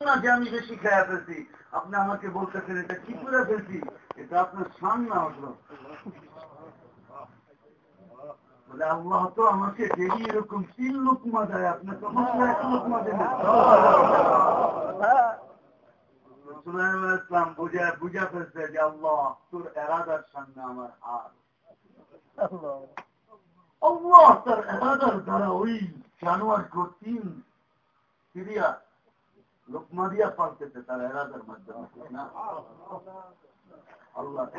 না যে আমি বেশি খেয়া ফেলছি, আপনি আমাকে বলতেছেন এটা কি করে ফেলছি? এটা আপনার সান না হলো আল্লাহ তো আমাকে ডেলি এরকম তিন লোকমা দেয় আপনার ইসলাম বুঝা বুঝা ফেলছে যে আল্লাহ, তোর এরাদার সামনে আমার হার আল্লাহ তার এরাদার দ্বারা ওই জানোয়ার তিন, সিরিয়া। লোকমা দিয়া পালতেছে তার এরাদার মাধ্যমে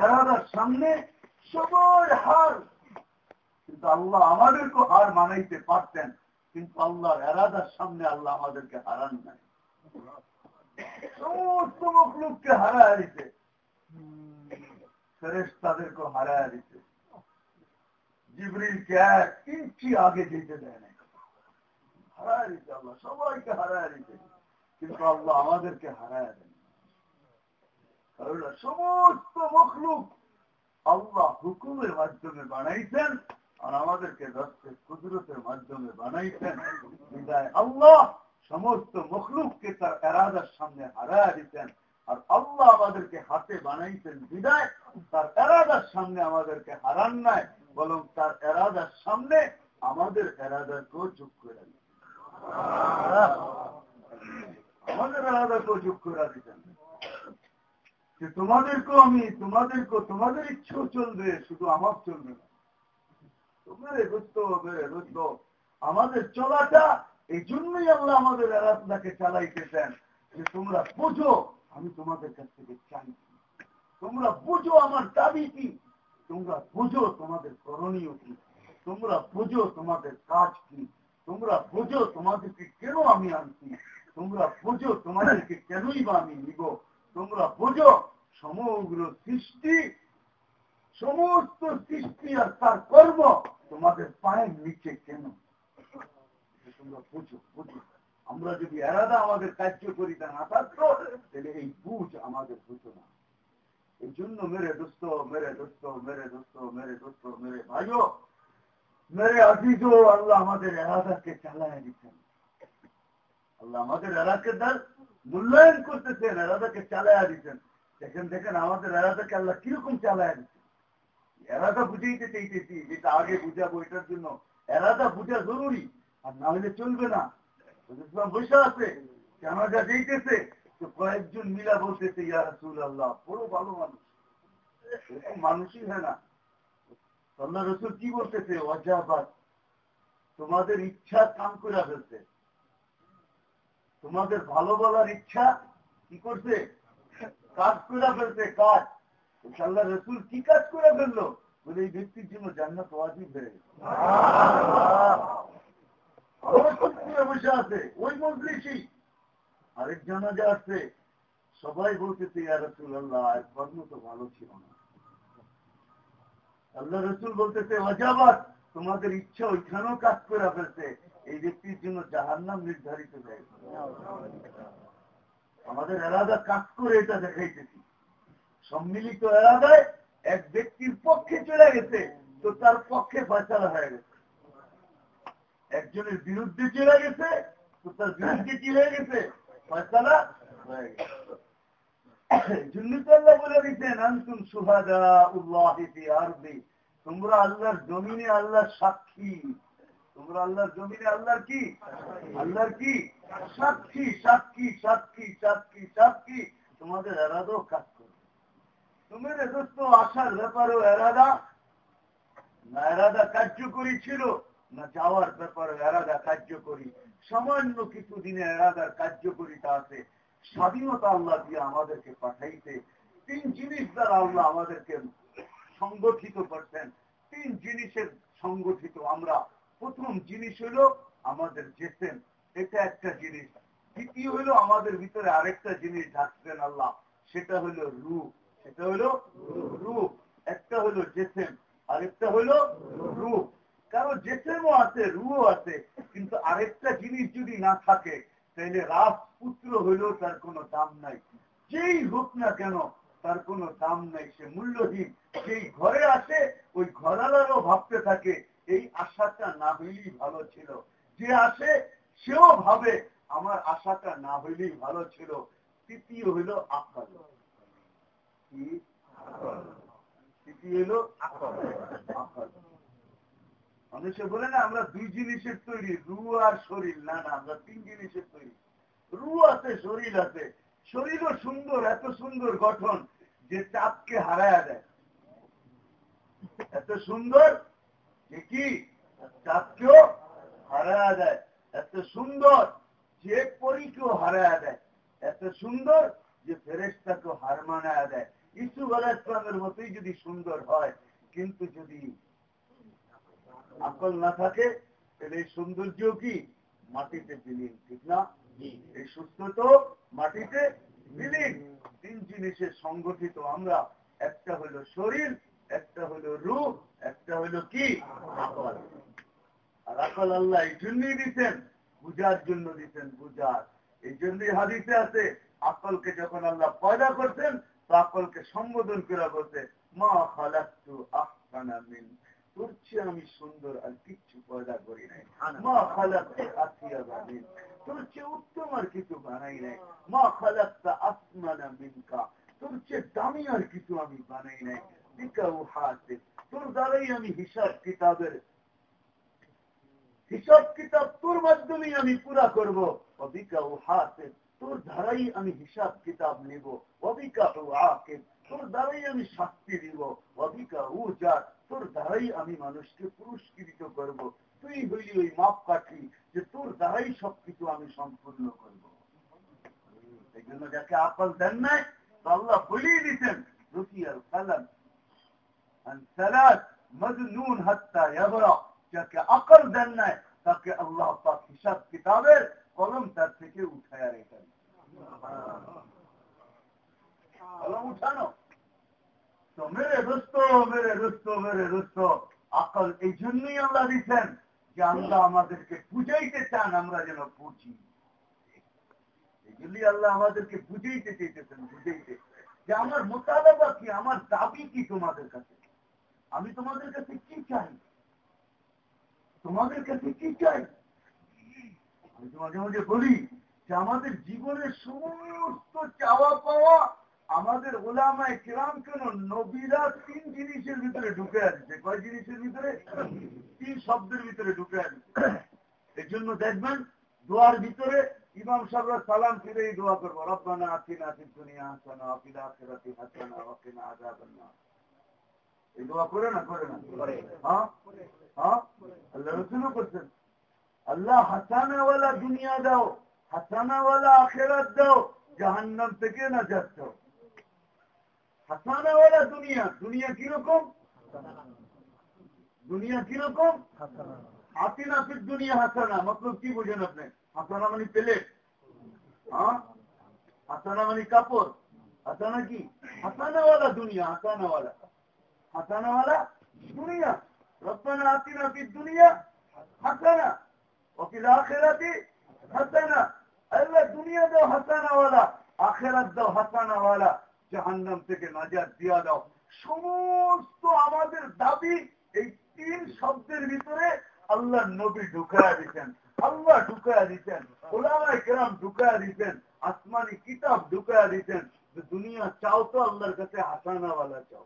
এরাদার সামনে সবার হার। কিন্তু আল্লাহ আমাদেরকে হার মানাইতে পারতেন, কিন্তু আল্লাহর এরাদার সামনে আল্লাহ আমাদেরকে হারান নাই। সমস্ত হারায় দিতে তাদেরকে হারায় দিতে জিবরিলকে এক ইঞ্চি আগে যেতে দেয় না হারায় দিতে আল্লাহ, সবাইকে হারায় দিতে কিন্তু আল্লাহ আমাদেরকে হারায় দেন। কারণ সমস্ত মখলুক আল্লাহ হুকুমের মাধ্যমে বানাইছেন আর আমাদেরকে রক্তের কুদরতের মাধ্যমে বানাইছেন। বিদায় আল্লাহ সমস্ত মখলুককে তার এরাদার সামনে হারায় দিতেন আর আল্লাহ আমাদেরকে হাতে বানাইছেন বিদায়। তার এরাদার সামনে আমাদেরকে হারান নাই, বরং তার এরাদার সামনে আমাদের এরাদাকেও চুপ করে আমাদের এরাদাকেও চুপ করে দিতেন। যে তোমাদেরকেও আমি, তোমাদেরকেও, তোমাদের ইচ্ছেও চলবে, শুধু আমার চলবে না। মেরে দোস্ত মেরে দোস্ত আমাদের চলাটা, এই জন্যই আল্লাহ আমাদের এরাদাকে চালাইতেছেন যে তোমরা বুঝো, আমি তোমাদের কাছ থেকে চাই। তোমরা বুঝো আমার দাবি কি। তোমরা বুঝো তোমাদের করণীয় কি। তোমরা বুঝো তোমাদের কাজ কি। তোমরা বুঝো তোমাদেরকে কেন আমি আনছি। তোমরা বুঝো তোমাদেরকে কেনই বা আমি নিব? তোমরা বুঝো সমগ্র সৃষ্টি, সমস্ত সৃষ্টি আর তার কর্ম তোমাদের পায়ের নিচে কেন? তোমরা বুঝো বুঝো। আমরা যদি এরাদা আমাদের কার্যকরিতা না থাকতো, তাহলে এই বুঝ আমাদের বুঝো না। এই জন্য মেরে দোস্ত মেরে দোস্ত মেরে দোস্ত মেরে দোস্ত, মেরে ভাইও, মেরে আজিজ আল্লাহ আমাদের এরাদাকে চালায় দিচ্ছেন আল্লাহ আমাদের এরাকে দ্বার মূল্যায়ন করতেছেন এরাদাকে দিচ্ছেন। দেখেন দেখেন, আমাদের এরাদাকে আল্লাহ কীরকম দিচ্ছেন। এরাদা চাইতেছি যেটা আগে বুঝাবো এটার জন্য। এরাদা বুঝা জরুরি, আর না হলে চলবে না। বসে আছে যেতেছে তো কয়েকজন মিলা বলতেছে, ইয়া রসুল আল্লাহ বড় ভালো মানুষ। এরকম মানুষই হয় না। আল্লাহ রসুল কি বলতেছে? অজাবাদ তোমাদের ইচ্ছা কাম করে ফেলছে। তোমাদের ভালো বলার ইচ্ছা কি করছে? কাজ করে ফেলছে, কাজ। আল্লাহ রসুল কি কাজ করে ফেলল? বলে এই ব্যক্তির জন্য জান্নাত ওয়াজিব হয়ে গেছে। বসে আছে, ওই মজলিসই। আরেক জানাজা আছে। সবাই বলতেছে, ইয়া রসুল আল্লাহ কর্ম তো ভালো ছিল না। আল্লাহ রসুল বলতেছে অজাবাদ তোমাদের ইচ্ছা ওইখানেও কাজ করে ফেলছে এই ব্যক্তির জন্য যাহার নাম নির্ধারিত আমাদের এলাদা কাজ করে এটা দেখাইতেছি। সম্মিলিত এলাকায় এক ব্যক্তির পক্ষে চলে গেছে, তো তার পক্ষে ফয়সালা হয়ে গেছে। একজনের বিরুদ্ধে চলে গেছে, তো তার বিরুদ্ধে কি হয়ে গেছে? ফয়সালা হয়ে গেছে। তোমরা আল্লাহর জমিনে আল্লাহর সাক্ষী। তোমরা আল্লাহর জমিনে আল্লাহর কি? আল্লাহর কি? সাক্ষী সাক্ষী সাক্ষী সাক্ষী সাক্ষী। তোমাদের এরাদও কাজ করবে। তুমি দোস্ত আসার ব্যাপারেও এরাদা? না এরাদা কার্যকরী ছিল, না যাওয়ার ব্যাপারে এরাদা কার্যকরী। সামান্য কিছু দিনে এরাদার কার্যকরিতা আছে। স্বাধীনতা আল্লাহ দিয়ে আমাদেরকে পাঠাইতে তিন জিনিস দ্বারা আল্লাহ আমাদেরকে সংগঠিত করছেন। তিন জিনিসের সংগঠিত আমরা প্রথম জিনিস হলো আমাদের জেসেন এটা একটা জিনিস। দ্বিতীয় হলো আমাদের ভিতরে আরেকটা জিনিস ঢাকছেন আল্লাহ, সেটা হলো রূপ। সেটা হলো রূপ। একটা হলো জেসেন আরেকটা হলো রূপ। কারও জেসেমও আছে রুও আছে, কিন্তু আরেকটা জিনিস যদি না থাকে তাহলে রাজপুত্র হইলেও তার কোনো দাম নাই। যেই হোক না কেন, তার কোনো দাম নাই, সে মূল্যহীন। যেই ঘরে আসে, ওই ঘরালারও ভাবতে থাকে এই আশাটা না হইলেই ভালো ছিল। যে আসে, সেও ভাবে, আমার আশাটা না হইলেই ভালো ছিল। তৃতীয় হইল আকাল তৃতীয় হইল আকাল মানুষে বলে না, আমরা দুই জিনিসের তৈরি, রু আর শরীর। না না, আমরা তিন জিনিসের তৈরি। রু আছে, শরীর আছে। শরীরও সুন্দর, এত সুন্দর গঠন যে চাপকে হারায় দেয় এত সুন্দর যে কি? হারায় দেয়। এত সুন্দর যে পরীকেও হারায় দেয়। এত সুন্দর যে ফেরেস্তাকেও হার মানায় দেয়। ইসু মতোই যদি সুন্দর হয় কিন্তু যদি আকল না থাকে তাহলে এই সৌন্দর্য কি? মাটিতে বিলীন ঠিক না? এই সুস্থ তো মাটিতে বিলীন। তিন জিনিসের সংগঠিত আমরা। একটা হলো শরীর একটা হলো রূপ, একটা হলো কি? আকল। আর আকল আল্লাহ এই জন্যই দিচ্ছেন বুঝার জন্য দিচ্ছেন বুঝার। এই জন্যই হাদিতে আছে, আকলকে যখন আল্লাহ পয়দা করছেন তো আকলকে সম্বোধন করে বলছে মা খালাক্তু আহসানা মিন। তোর আমি সুন্দর আর কিচ্ছু পয়দা করি নাই। মা খালাক্তু আসিয়া মিন। তোর উত্তম আর কিছু বানাই নাই। মা খালাক্তা আসমানা মিনকা। তোর চেয়ে দামি আর কিছু আমি বানাই নাই। তোর দ্বারাই আমি হিসাব কিতাবের হিসাব কিতাব তোর মাধ্যমেই আমি পুরা অবিকা ও তোর দ্বারাই আমি হিসাব কিতাব নিব অবিকা ও তোর দ্বারাই আমি শাস্তি দিব অবিকা ও যা তোর দ্বারাই আমি মানুষকে পুরস্কৃত করব তুই হইলি ওই মাপ কাঠি যে তোর দ্বারাই সবকিছু আমি সম্পূর্ণ করব এই জন্য যাকে আকল দেন নাই আল্লাহ বলিয়ে দিতেন রুকিয়াল কালাম যাকে আকল দেন নাই তাকে আল্লাহ পাক হিসাব কিতাবের কলম তার থেকে উঠায় রেখেন কলম উঠানো তো মেরে দোস্ত মেরে দোস্ত মেরে দোস্ত আকল এই জন্যই আল্লাহ দিচ্ছেন যে আল্লাহ আমাদেরকে বুঝাইতে চান আমরা যেন বুঝি জন্যই আল্লাহ আমাদেরকে বুঝাইতে চেয়েছেন বুঝাইতে যে আমার মোতাবেবা কি আমার দাবি কি তোমাদের কাছে আমি তোমাদের কাছে কি চাই? তোমাদের কাছে কি চাই? আমি তো মাঝে মাঝে বলি যে আমাদের জীবনের সমস্ত চাওয়া পাওয়া আমাদের ওলামায় কেরাম কেন নবীরা তিন জিনিসের ভিতরে ঢুকে আসছে? কয় জিনিসের ভিতরে? তিন শব্দের ভিতরে ঢুকে আছে এর জন্য দেখবেন দোয়ার ভিতরে ইমাম সাহরা সালাম ফিরেই দোয়া করব, রব্বানা আকিনা আতির দুনিয়া হাসানা আকিলা আখেরাতি হাসানা আকিনা আজাবান না এই দোয়া করে না করে না। হ্যাঁ? হ্যাঁ? আল্লাহ রসুলও করছেন। আল্লাহ হাসানাওয়ালা দুনিয়া দাও হাসানাওয়ালা আখেরাত দাও জাহান্নাম থেকে না যাচ্ছ হাসানাওয়ালা দুনিয়া দুনিয়া কীরকম? দুনিয়া কীরকম? দুনিয়া হাসানা মতলব কি বোঝেন আপনি? হাসানা মানে পেলে হ্যাঁ? হাসানা মানে কাপড়। হাসানা কি? হাসানাওয়ালা দুনিয়া হাসানাওয়ালা। দুনিয়া। হাসানা। হাসানা। আল্লাহ দুনিয়া দাও দাও জাহান্নাম থেকে দিয়া দাও। সমস্ত আমাদের দাবি এই তিন শব্দের ভিতরে আল্লাহ নবী ঢুকায়া দিচ্ছেন আল্লাহ ঢুকায়া দিচ্ছেন ওলামায় কেরাম ঢুকায়া দিচ্ছেন আসমানি কিতাব ঢুকায়া দিচ্ছেন দুনিয়া চাও তো আল্লাহর কাছে হাসানাওয়ালা চাও।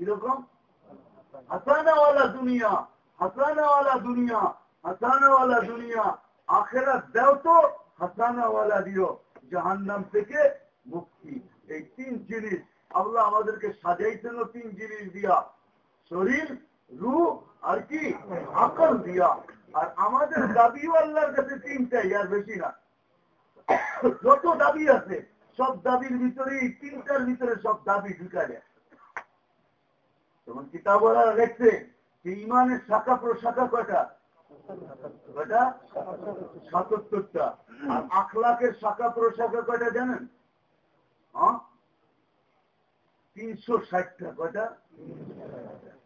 কীরকম? হাসানাওয়ালা দুনিয়া হাসানাওয়ালা দুনিয়া হাসানাওয়ালা দুনিয়া। আখেরাত দেও তো হাসানাওয়ালা দিও। জাহান্নাম থেকে মুক্তি। এই তিন জিনিস আল্লাহ আমাদেরকে সাজাইছেন তিন জিনিস দিয়া। শরীর রু আর কি? আকল দিয়া। আর আমাদের দাবিও আল্লাহর কাছে তিনটাই, আর বেশি না। যত দাবি আছে, সব দাবির ভিতরে এই তিনটার ভিতরে সব দাবি ঢুকা যায় যেমন কিতাবরা দেখছে যে ইমানের শাখা প্রশাখা কয়টা? কয়টা? সাতাত্তরটা। আর আখলাকের শাখা প্রশাখা কয়টা জানেন? তিনশো ষাটটা। কয়টা?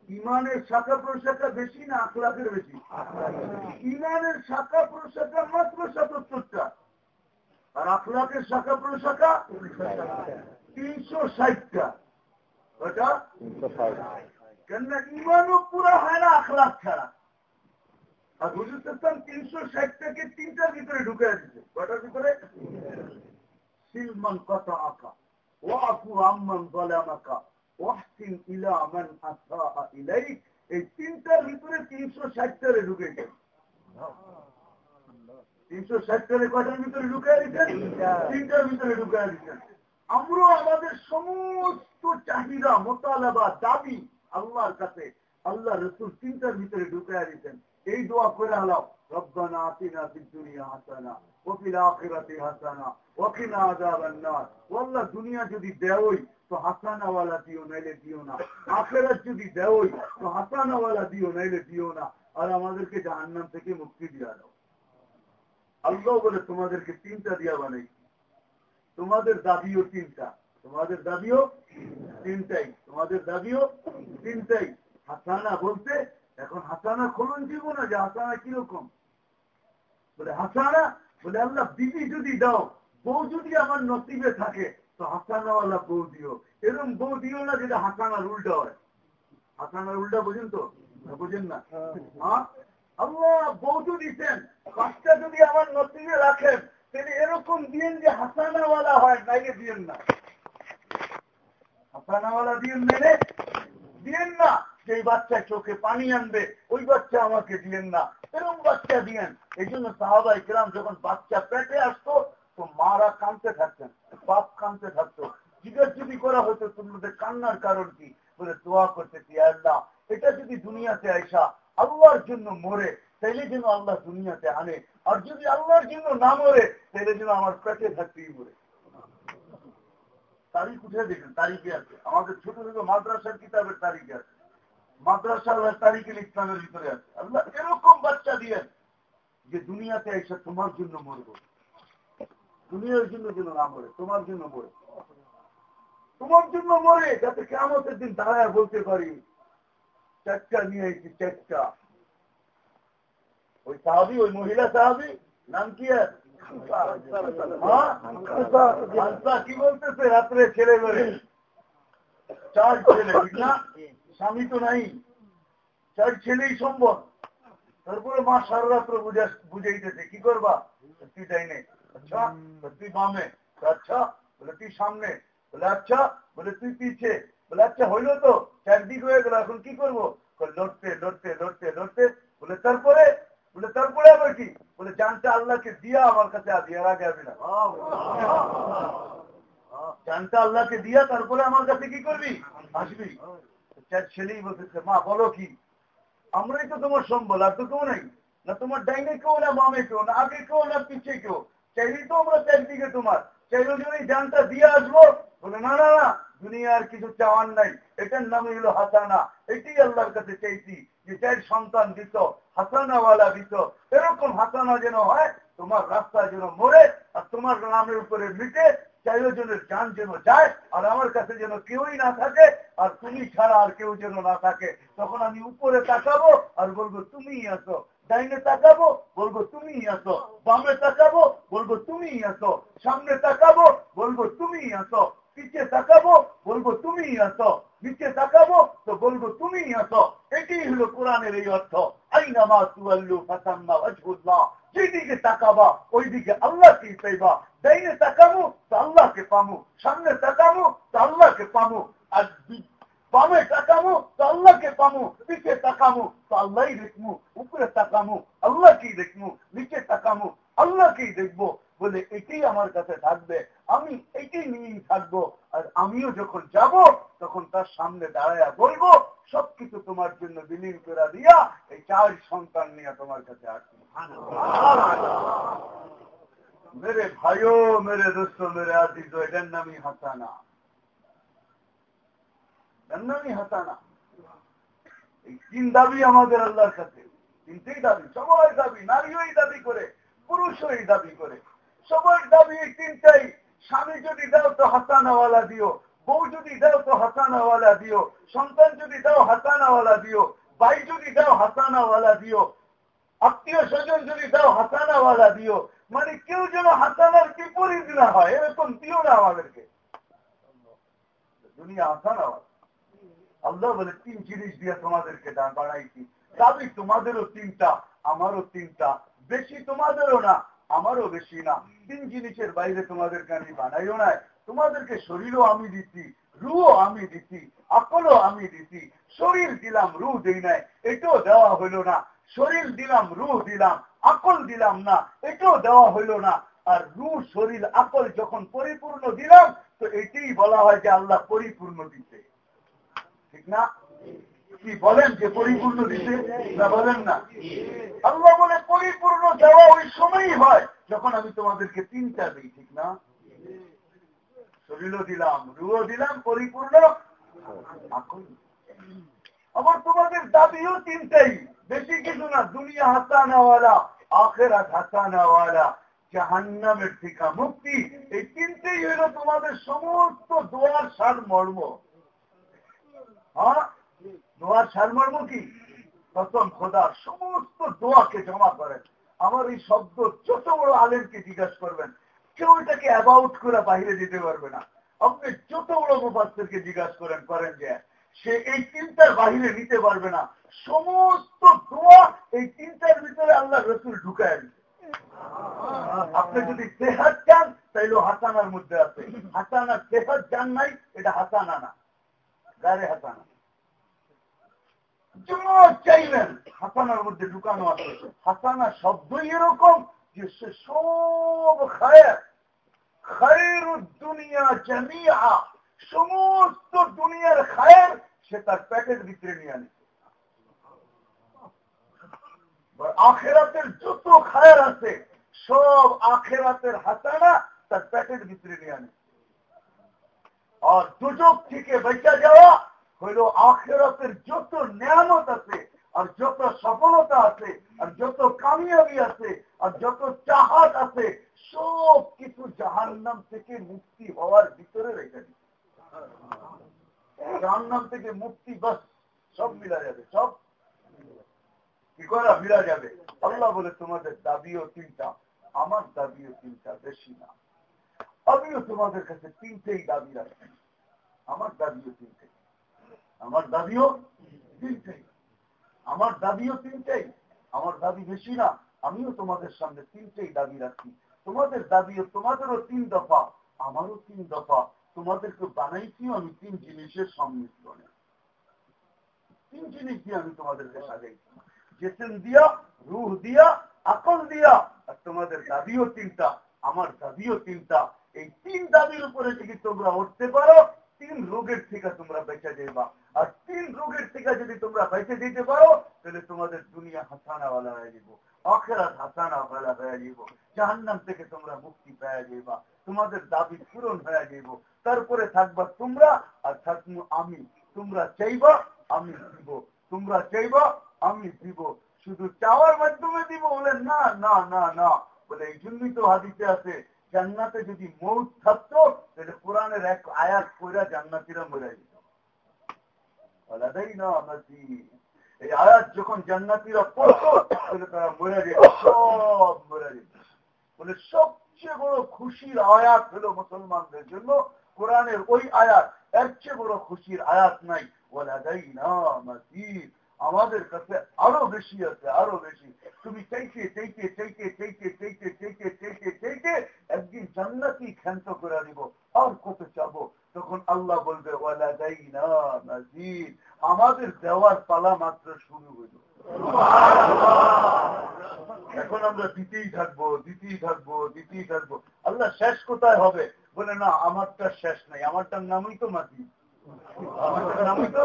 ইমানের শাখা প্রশাখা বেশি না আখলাকের বেশি? ইমানের শাখা প্রশাখা মাত্র সাতাত্তরটা। আর আখলাকের শাখা প্রশাখা তিনশো ষাটটা। ওটা কেননা ইমানও পুরা হয় না আখলাখ ছাড়া। আর হুজুর ইসলাম তিনশো ষাটটাকে তিনটার ভিতরে ঢুকে দিচ্ছে কটার ভিতরে? সিলমান কত আঁকা। ও আপু আম্মান বলে আমাকা ওয়াহসিন ইলা মান আসা ইলাই এই তিনটার ভিতরে তিনশো ষাটটারে ঢুকে গেছে। তিনশো ষাটটারে কটার ভিতরে ঢুকে দিচ্ছেন তিনটার ভিতরে ঢুকে দিচ্ছেন আমরা আমাদের সমস্ত চাহিদা, মোতালাবা, দাবি আল্লাহর কাছে আল্লাহ রসুল তিনটার ভিতরে ঢুকে দিচ্ছেন এই দোয়া করে আলাও রব্বানা আতিনা দুনিয়া হাসানা ওফিল আখিরাতি হাসানা আযাবান নার। আল্লাহ দুনিয়া যদি দেওই তো হাসানাওয়ালা দিও, নাইলে দিও না। আখেরাত যদি দেওই তো হাসানাওয়ালা দিও, নাইলে দিও না। আর আমাদেরকে জাহান্নাম থেকে মুক্তি দিয়া দাও। আল্লাহ বলে, তোমাদেরকে তিনটা দিয়া বানাইছি। তোমাদের দাবিও তিনটা। তোমাদের দাবিও তিনটাই তোমাদের দাবিও তিনটাই। হাসানা বলতে এখন হাসানা খোলন দিব না যে হাসানা কীরকম। বলে হাসানা বলে আল্লাহ দিদি যদি দাও বউ যদি আমার নসিবে থাকে তো হাসানাওয়ালা বউ দিও। এরকম বউ দিও না যেটা হাসানার উল্টা হয়। হাসানার উল্টা বুঝেন তো? বুঝেন না? হ্যাঁ। আল্লাহ বউ দিচ্ছেন পাঁচটা যদি আমার নসিবে রাখেন তিনি এরকম দিয়েন যে হাসানাওয়ালা হয় নাইলে দিয়েন না। হাসানাওয়ালা দিয়েন মেনে দিয়েন না। যে বাচ্চা চোখে পানি আনবে, ওই বাচ্চা আমাকে দিয়েন না। এরকম বাচ্চা দিয়েন। এই জন্য সাহাবা ইকরাম যখন বাচ্চা পেটে আসতো, তো মারা কানতে থাকতেন, বাপ কানতে থাকতো। জিজ্ঞাস যদি করা হতো, তোমাদের কান্নার কারণ কি? বলে, দোয়া করতেছি আল্লাহ। এটা যদি দুনিয়াতে আইসা আল্লাহর জন্য মরে, তাইলে যেন আল্লাহ দুনিয়াতে আনে। আর যদি আল্লাহর জন্য না মরে, তাইলে যেন আমার পেটে থাকতেই মরে। তারিখ উঠে দেখেন, তারিখে আছে। আমাদের ছোট ছোট মাদ্রাসার কিতাবের তারিখে আছে। মাদ্রাসার তারিখে ইসলামের ভিতরে আছে। আল্লাহ এরকম বাচ্চা দিয়ে যে দুনিয়াতে এসে তোমার জন্য মরব। দুনিয়ার জন্য যেন না মরে, তোমার জন্য মরে। তোমার জন্য মরে, যাতে কেমতের দিন দাঁড়ায় বলতে পারি, চারটা নিয়ে এসেছি, চারটা। ওই সাহাবি, ওই মহিলা সাহাবি, নাম কি কি বলতেছে রাত্রে ছেলে করে চার ছেলে না স্বামী তো নাই চার ছেলেই সম্ভব তারপরে মা সারা রাত্র বুঝাইতেছে কি করবা তুই নেই আচ্ছা তুই বামে আচ্ছা বলে তুই সামনে বলে আচ্ছা বলে তুই পিছে বলে আচ্ছা হইল তো চারদিক হয়ে গেল এখন কি করব লড়তে লড়তে লড়তে লড়তে বলে তারপরে বলে, তারপরে আবার কি? বলে জানটা আল্লাহকে দিয়া আমার কাছে দিয়ার আগে আসবি না। জানটা আল্লাহকে দিয়া তারপরে আমার কাছে কি করবি? আসবি। ছেলেই বলতেছে, মা, বলো কি? আমরাই তো তোমার সম্বল, আর তো কেউ নাই। না তোমার ডাইনে কেউ, না বামে কেউ, না আগে কেউ, না পিছিয়ে কেউ। চাইলেই তো আমরা চারদিকে তোমার। চাইলেও যদি জানটা দিয়ে আসব? বলে, না না না দুনিয়ার কিছু চাওয়ার নাই। এটার নাম হলো হাসানা। এটাই আল্লাহর কাছে চাইছি যে চাই সন্তান দিত, হাসানাওয়ালা দিত। এরকম হাসানা যেন হয়, তোমার রাস্তা যেন মরে আর তোমার নামের উপরে মিটে চাইজনের যান যেন যায় আর আমার কাছে যেন কেউই না থাকে আর তুমি ছাড়া আর কেউ যেন না থাকে। তখন আমি উপরে তাকাবো আর বলব, তুমিই আসো ডাইনে তাকাবো, বলব, তুমিই আসো বামে তাকাবো, বলব, তুমিই আসো সামনে তাকাবো, বলব, তুমিই আসো পিছে তাকাবো, বলব তুমিই আসো নিচে তাকাবো, তো বলব তুমিই আসো এটাই হলো কোরআনের এই অর্থ। আইনামা তুয়াল্লু ফাসাম্মা ওয়াজহুল্লাহ। যেদিকে তাকাবা, ওইদিকে আল্লাহকে পাইবা। ডাইনে তাকাবো তো আল্লাহকে পামু। সামনে তাকাবো তো আল্লাহকে পামু। আর বামে তাকামু, তো আল্লাহকে পামু। নিচে তাকামু, তো আল্লাহই দেখমু। উপরে তাকামু, আল্লাহকেই দেখমু। নিচে তাকামু, আল্লাহকেই দেখব। বলে এটাই আমার কাছে থাকবে, আমি এটাই নিয়েই থাকব, আর আমিও যখন যাব, তখন তার সামনে দাঁড়ায় বলব, সবকিছু তোমার জন্য বিলীন করে দিয়া এই চার সন্তান নিয়ে তোমার কাছে আসব। মেরে ভাইও, মেরে দোস্ত, মেরে আজিজ এটার নামই হাসানা। এটার নামই হাসানা। এই তিন দাবি আমাদের আল্লাহর কাছে। তিনটেই দাবি, সবাই দাবি, নারীও দাবি করে, পুরুষও দাবি করে। সবার দাবি এই তিনটাই। স্বামী যদি দাও তো হাসানাওয়ালা দিও, বউ যদি দাও তো হাসানাওয়ালা দিও, সন্তান যদি দাও হাসানাওয়ালা দিও, ভাই যদি দাও হাসানাওয়ালা দিও, আত্মীয় স্বজন যদি দাও হাসানাওয়ালা দিও মানে কেউ যেন হাসানার বিপরীত না হয়, এরকম দিও না আমাদেরকে। দুনিয়া হাসানাওয়ালা। আল্লাহ বলে, তিন জিনিস দিয়ে তোমাদেরকে বাড়াইছি। দাবি তোমাদেরও তিনটা, আমারও তিনটা, বেশি তোমাদেরও না। আমারও বেশি না। তিন জিনিসের বাইরে তোমাদেরকে আমি বানাইও নাই। তোমাদেরকে শরীরও আমি দিচ্ছি রুও আমি দিচ্ছি আকলও আমি দিচ্ছি শরীর দিলাম রু দিই নাই, এটাও দেওয়া হইল না। শরীর দিলাম রু দিলাম, আকল দিলাম না, এটাও দেওয়া হইল না। আর রু শরীর, আকল যখন পরিপূর্ণ দিলাম, তো এটাই বলা হয় যে আল্লাহ পরিপূর্ণ দিতে ঠিক না? কি বলেন যে পরিপূর্ণ দিতে না বলেন না? আল্লাহ বলে, পরিপূর্ণ দেওয়া ওই সময়ই হয় যখন আমি তোমাদেরকে তিনটা দিই, ঠিক না? শরীরও দিলাম রুও দিলাম, পরিপূর্ণ। আবার তোমাদের দাবিও তিনটাই। বেশি কিছু না, দুনিয়া হাসানাওয়ালা, আখেরাত হাসানাওয়ালা, জাহান্নামের ঠিকা মুক্তি, এই তিনটেই হইল তোমাদের সমস্ত দোয়ার সার মর্ম হ্যাঁ? দোয়ার সারমর্ম কি? প্রথম খোদার সমস্ত দোয়াকে জমা করেন। আমার এই শব্দ যত বড় আলেমকে জিজ্ঞাসা করবেন, কেউ এটাকে অ্যাবাউট করে বাইরে যেতে পারবে না। আপনি যত বড় মুফাসকে জিজ্ঞাসা করেন করেন যে সে এই তিনটার বাহিরে নিতে পারবে না। সমস্ত দোয়া এই তিনটার ভিতরে আল্লাহ রসুল ঢুকায় আপনি যদি সেহাত চান, তাইলে হাসানার মধ্যে আছে। হাসানা সেহাত চান নাই, এটা হাসানা না। গায়ে হাসানা। চাইলেন। হাসানার মধ্যে ঢুকানো আছে। হাসানা শব্দই এরকম যে সে সব খায়ের খায়ের দুনিয়া জামিয়া সমস্ত দুনিয়ার খায়ের সে তার প্যাকেট ভিতরে নিয়ে আনে। আখেরাতের যত খায়ের আছে, সব আখেরাতের হাসানা তার প্যাকেট ভিতরে নিয়ে আনে। আর দুজক থেকে বেঁচে যাওয়া হইল আখেরাতের যত নিয়ামত আছে, আর যত সফলতা আছে, আর যত কামিয়াবি আছে, আর যত চাহাত আছে, সব কিছু জাহান্নাম থেকে মুক্তি হওয়ার ভিতরে রেখে দিচ্ছে জাহান্নাম থেকে মুক্তি বাস, সব মিলা যাবে, সব কি করা, মিলা যাবে। আল্লাহ বলে, তোমাদের দাবিও তিনটা, আমার দাবিও তিনটা, বেশি না। আমিও তোমাদের কাছে তিনটেই দাবি রাখি আমার দাবিও তিনটে আমার দাবিও তিনটেই। আমার দাবিও তিনটেই। আমার দাবি বেশি না, আমিও তোমাদের সামনে তিনটেই দাবি রাখি। তোমাদের দাবিও তোমাদেরও তিন দফা, আমারও তিন দফা। তোমাদেরকে বানাইছিও আমি তিন জিনিসের সম্মিশ্রণে। তিন জিনিস দিয়ে আমি তোমাদেরকে সাজাইছি। জেসেন দিয়া, রুহ দিয়া, আকল দিয়া, আর তোমাদের দাবিও তিনটা, আমার দাবিও তিনটা। এই তিন দাবির উপরে যদি তোমরা উঠতে পারো তিন রোগের থেকে তোমরা বেঁচে যাইবা আর তিন রোগের থেকে যদি তোমরা বেঁচে দিতে পারো, তাহলে তোমাদের দুনিয়া হাসানাওয়ালা হয়ে যাব আখেরাত হাসানাওয়ালা হয়ে যাব জাহান্নাম থেকে তোমরা মুক্তি পেয়ে যাইবা, তোমাদের দাবি পূরণ হয়ে যাইব। তারপরে থাকবা তোমরা আর থাকব আমি। তোমরা চাইবা, আমি দিব। তোমরা চাইবা, আমি দিব। শুধু চাওয়ার মাধ্যমে দিব বলে না না না না, বলে এই জন্যই তো হাদিতে আছে জান্নাতে যদি মৌত থাকতো, তাহলে কোরআনের এক আয়াত কইরা জান্নাতিরা মরে যেত। আলাদাই না নাকি এই আয়াত যখন জান্নাতিরা পড়তো, তাহলে তারা মরে যেত, সব মরে যেত। বলে সবচেয়ে বড় খুশির আয়াত হলো মুসলমানদের জন্য কোরআনের ওই আয়াত। এর চেয়ে বড় খুশির আয়াত নাই। বলা ওলাদাই না মাসির আমাদের কাছে আরও বেশি আছে আরও বেশি। তুমি চাইতে চাইতে চাইতে চাইতে চাইতে চাইতে চাইতে চাইতে একদিন জান্নাতি ক্ষান্ত করে দিব আর কত চাবো? তখন আল্লাহ বলবে ওয়ালা যাই না নাজির আমাদের দেওয়ার পালা মাত্র শুরু হইল। এখন আমরা দিতেই থাকব দিতেই থাকব দিতেই থাকব। আল্লাহ শেষ কোথায় হবে? বলে না আমারটা শেষ নাই। আমারটার নামই তো মাটি। আমারটার নামই তো